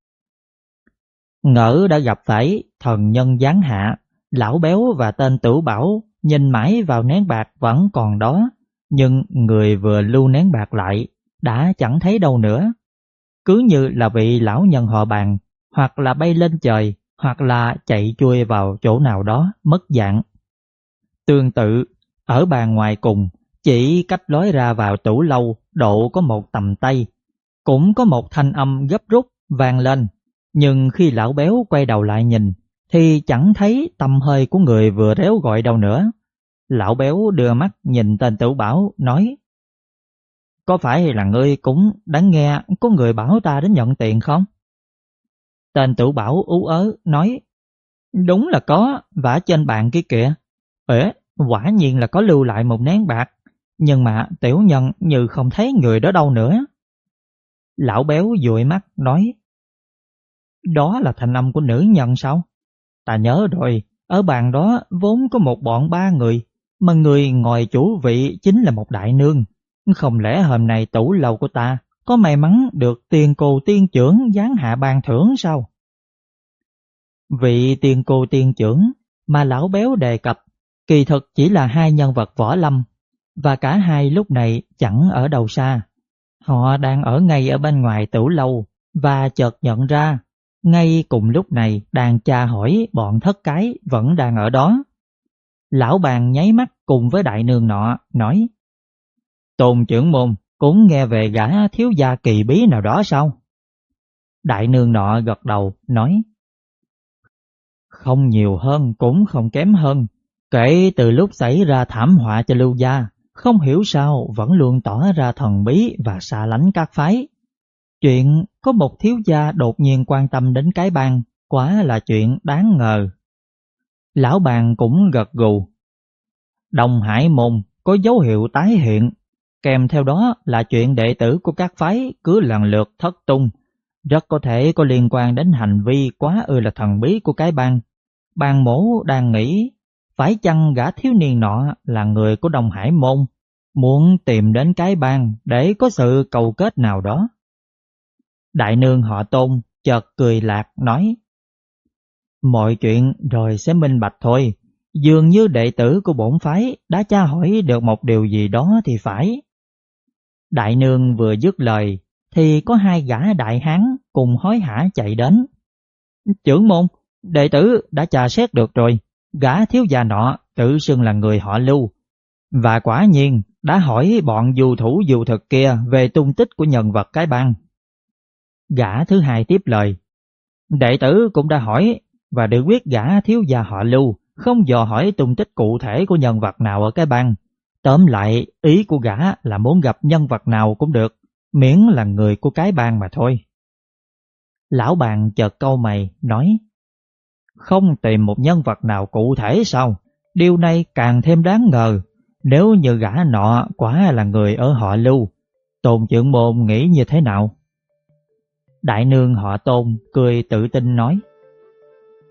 Ngỡ đã gặp phải thần nhân giáng hạ, lão béo và tên tử bảo nhìn mãi vào nén bạc vẫn còn đó, nhưng người vừa lưu nén bạc lại đã chẳng thấy đâu nữa. Cứ như là vị lão nhân họ bàn, hoặc là bay lên trời, hoặc là chạy chui vào chỗ nào đó mất dạng. Tương tự, ở bàn ngoài cùng, chỉ cách lối ra vào tủ lâu độ có một tầm tay, cũng có một thanh âm gấp rút vang lên, nhưng khi lão béo quay đầu lại nhìn thì chẳng thấy tầm hơi của người vừa réo gọi đâu nữa. Lão béo đưa mắt nhìn tên tiểu bảo nói Có phải là ngươi cũng đã nghe có người bảo ta đến nhận tiền không? Tên tiểu bảo ú ớ nói Đúng là có, vả trên bàn kia kìa. Ế, quả nhiên là có lưu lại một nén bạc, nhưng mà tiểu nhân như không thấy người đó đâu nữa. Lão béo dụi mắt nói Đó là thành âm của nữ nhân sao? Ta nhớ rồi, ở bàn đó vốn có một bọn ba người, mà người ngồi chủ vị chính là một đại nương. Không lẽ hôm nay tủ lầu của ta có may mắn được tiền cô tiên trưởng giáng hạ ban thưởng sao? Vị tiền cô tiên trưởng mà lão béo đề cập, kỳ thực chỉ là hai nhân vật võ lâm, và cả hai lúc này chẳng ở đâu xa. Họ đang ở ngay ở bên ngoài tủ lâu và chợt nhận ra, ngay cùng lúc này đàn cha hỏi bọn thất cái vẫn đang ở đó. Lão bàn nháy mắt cùng với đại nương nọ, nói Tôn trưởng môn cũng nghe về gã thiếu gia kỳ bí nào đó sao? Đại nương nọ gật đầu, nói Không nhiều hơn cũng không kém hơn. Kể từ lúc xảy ra thảm họa cho lưu gia, không hiểu sao vẫn luôn tỏ ra thần bí và xa lánh các phái. Chuyện có một thiếu gia đột nhiên quan tâm đến cái bang, quá là chuyện đáng ngờ. Lão bàn cũng gật gù. Đồng Hải Môn có dấu hiệu tái hiện, kèm theo đó là chuyện đệ tử của các phái cứ lần lượt thất tung, rất có thể có liên quan đến hành vi quá ư là thần bí của cái bang. Bang mổ đang nghĩ, phải chăng gã thiếu niên nọ là người của Đồng Hải Môn, muốn tìm đến cái bang để có sự cầu kết nào đó. Đại nương họ tôn chợt cười lạc nói Mọi chuyện rồi sẽ minh bạch thôi. Dường như đệ tử của bổn phái đã tra hỏi được một điều gì đó thì phải. Đại nương vừa dứt lời thì có hai gã đại hán cùng hối hả chạy đến. Trưởng môn, đệ tử đã trà xét được rồi, gã thiếu gia nọ tự xưng là người họ lưu. Và quả nhiên đã hỏi bọn dù thủ dù thực kia về tung tích của nhân vật cái bang. Gã thứ hai tiếp lời, đệ tử cũng đã hỏi và được biết gã thiếu gia họ lưu không dò hỏi tung tích cụ thể của nhân vật nào ở cái bang. Tóm lại, ý của gã là muốn gặp nhân vật nào cũng được, miễn là người của cái bang mà thôi. Lão bàn chợt câu mày, nói Không tìm một nhân vật nào cụ thể sao? Điều này càng thêm đáng ngờ. Nếu như gã nọ quả là người ở họ lưu, Tôn trưởng môn nghĩ như thế nào? Đại nương họ Tôn cười tự tin nói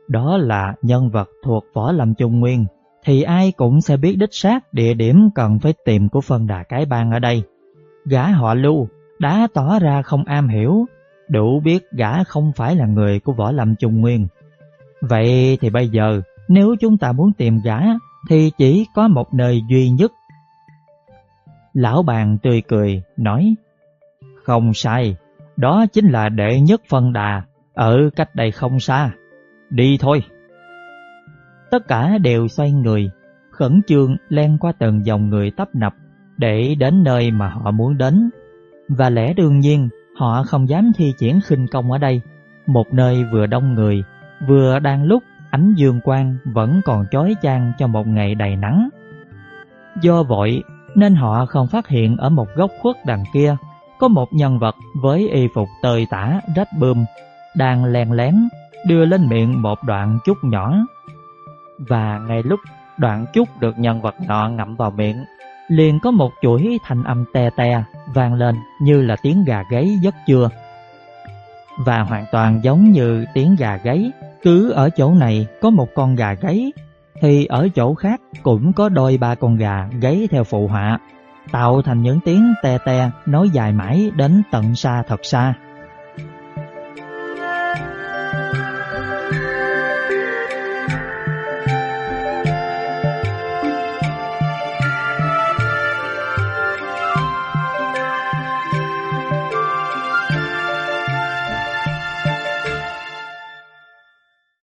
đó là nhân vật thuộc Võ Lâm Trung Nguyên Thì ai cũng sẽ biết đích xác địa điểm cần phải tìm của phân đà cái bang ở đây Gã họ lưu đã tỏ ra không am hiểu đủ biết gã không phải là người của Võ Lâm Trung Nguyên. Vậy thì bây giờ, nếu chúng ta muốn tìm gã, thì chỉ có một nơi duy nhất. Lão bàn tươi cười, nói, Không sai, đó chính là đệ nhất phân đà, ở cách đây không xa. Đi thôi. Tất cả đều xoay người, khẩn trương len qua từng dòng người tấp nập để đến nơi mà họ muốn đến. Và lẽ đương nhiên Họ không dám thi triển khinh công ở đây, một nơi vừa đông người, vừa đang lúc ánh dương quang vẫn còn chói chang cho một ngày đầy nắng. Do vội nên họ không phát hiện ở một góc khuất đằng kia có một nhân vật với y phục tơi tả rách bươm đang len lén đưa lên miệng một đoạn chút nhỏ. Và ngay lúc đoạn chút được nhân vật nọ ngậm vào miệng liền có một chuỗi thanh âm te te vang lên như là tiếng gà gáy giấc trưa. Và hoàn toàn giống như tiếng gà gáy, cứ ở chỗ này có một con gà gáy, thì ở chỗ khác cũng có đôi ba con gà gáy theo phụ họa, tạo thành những tiếng te te nói dài mãi đến tận xa thật xa.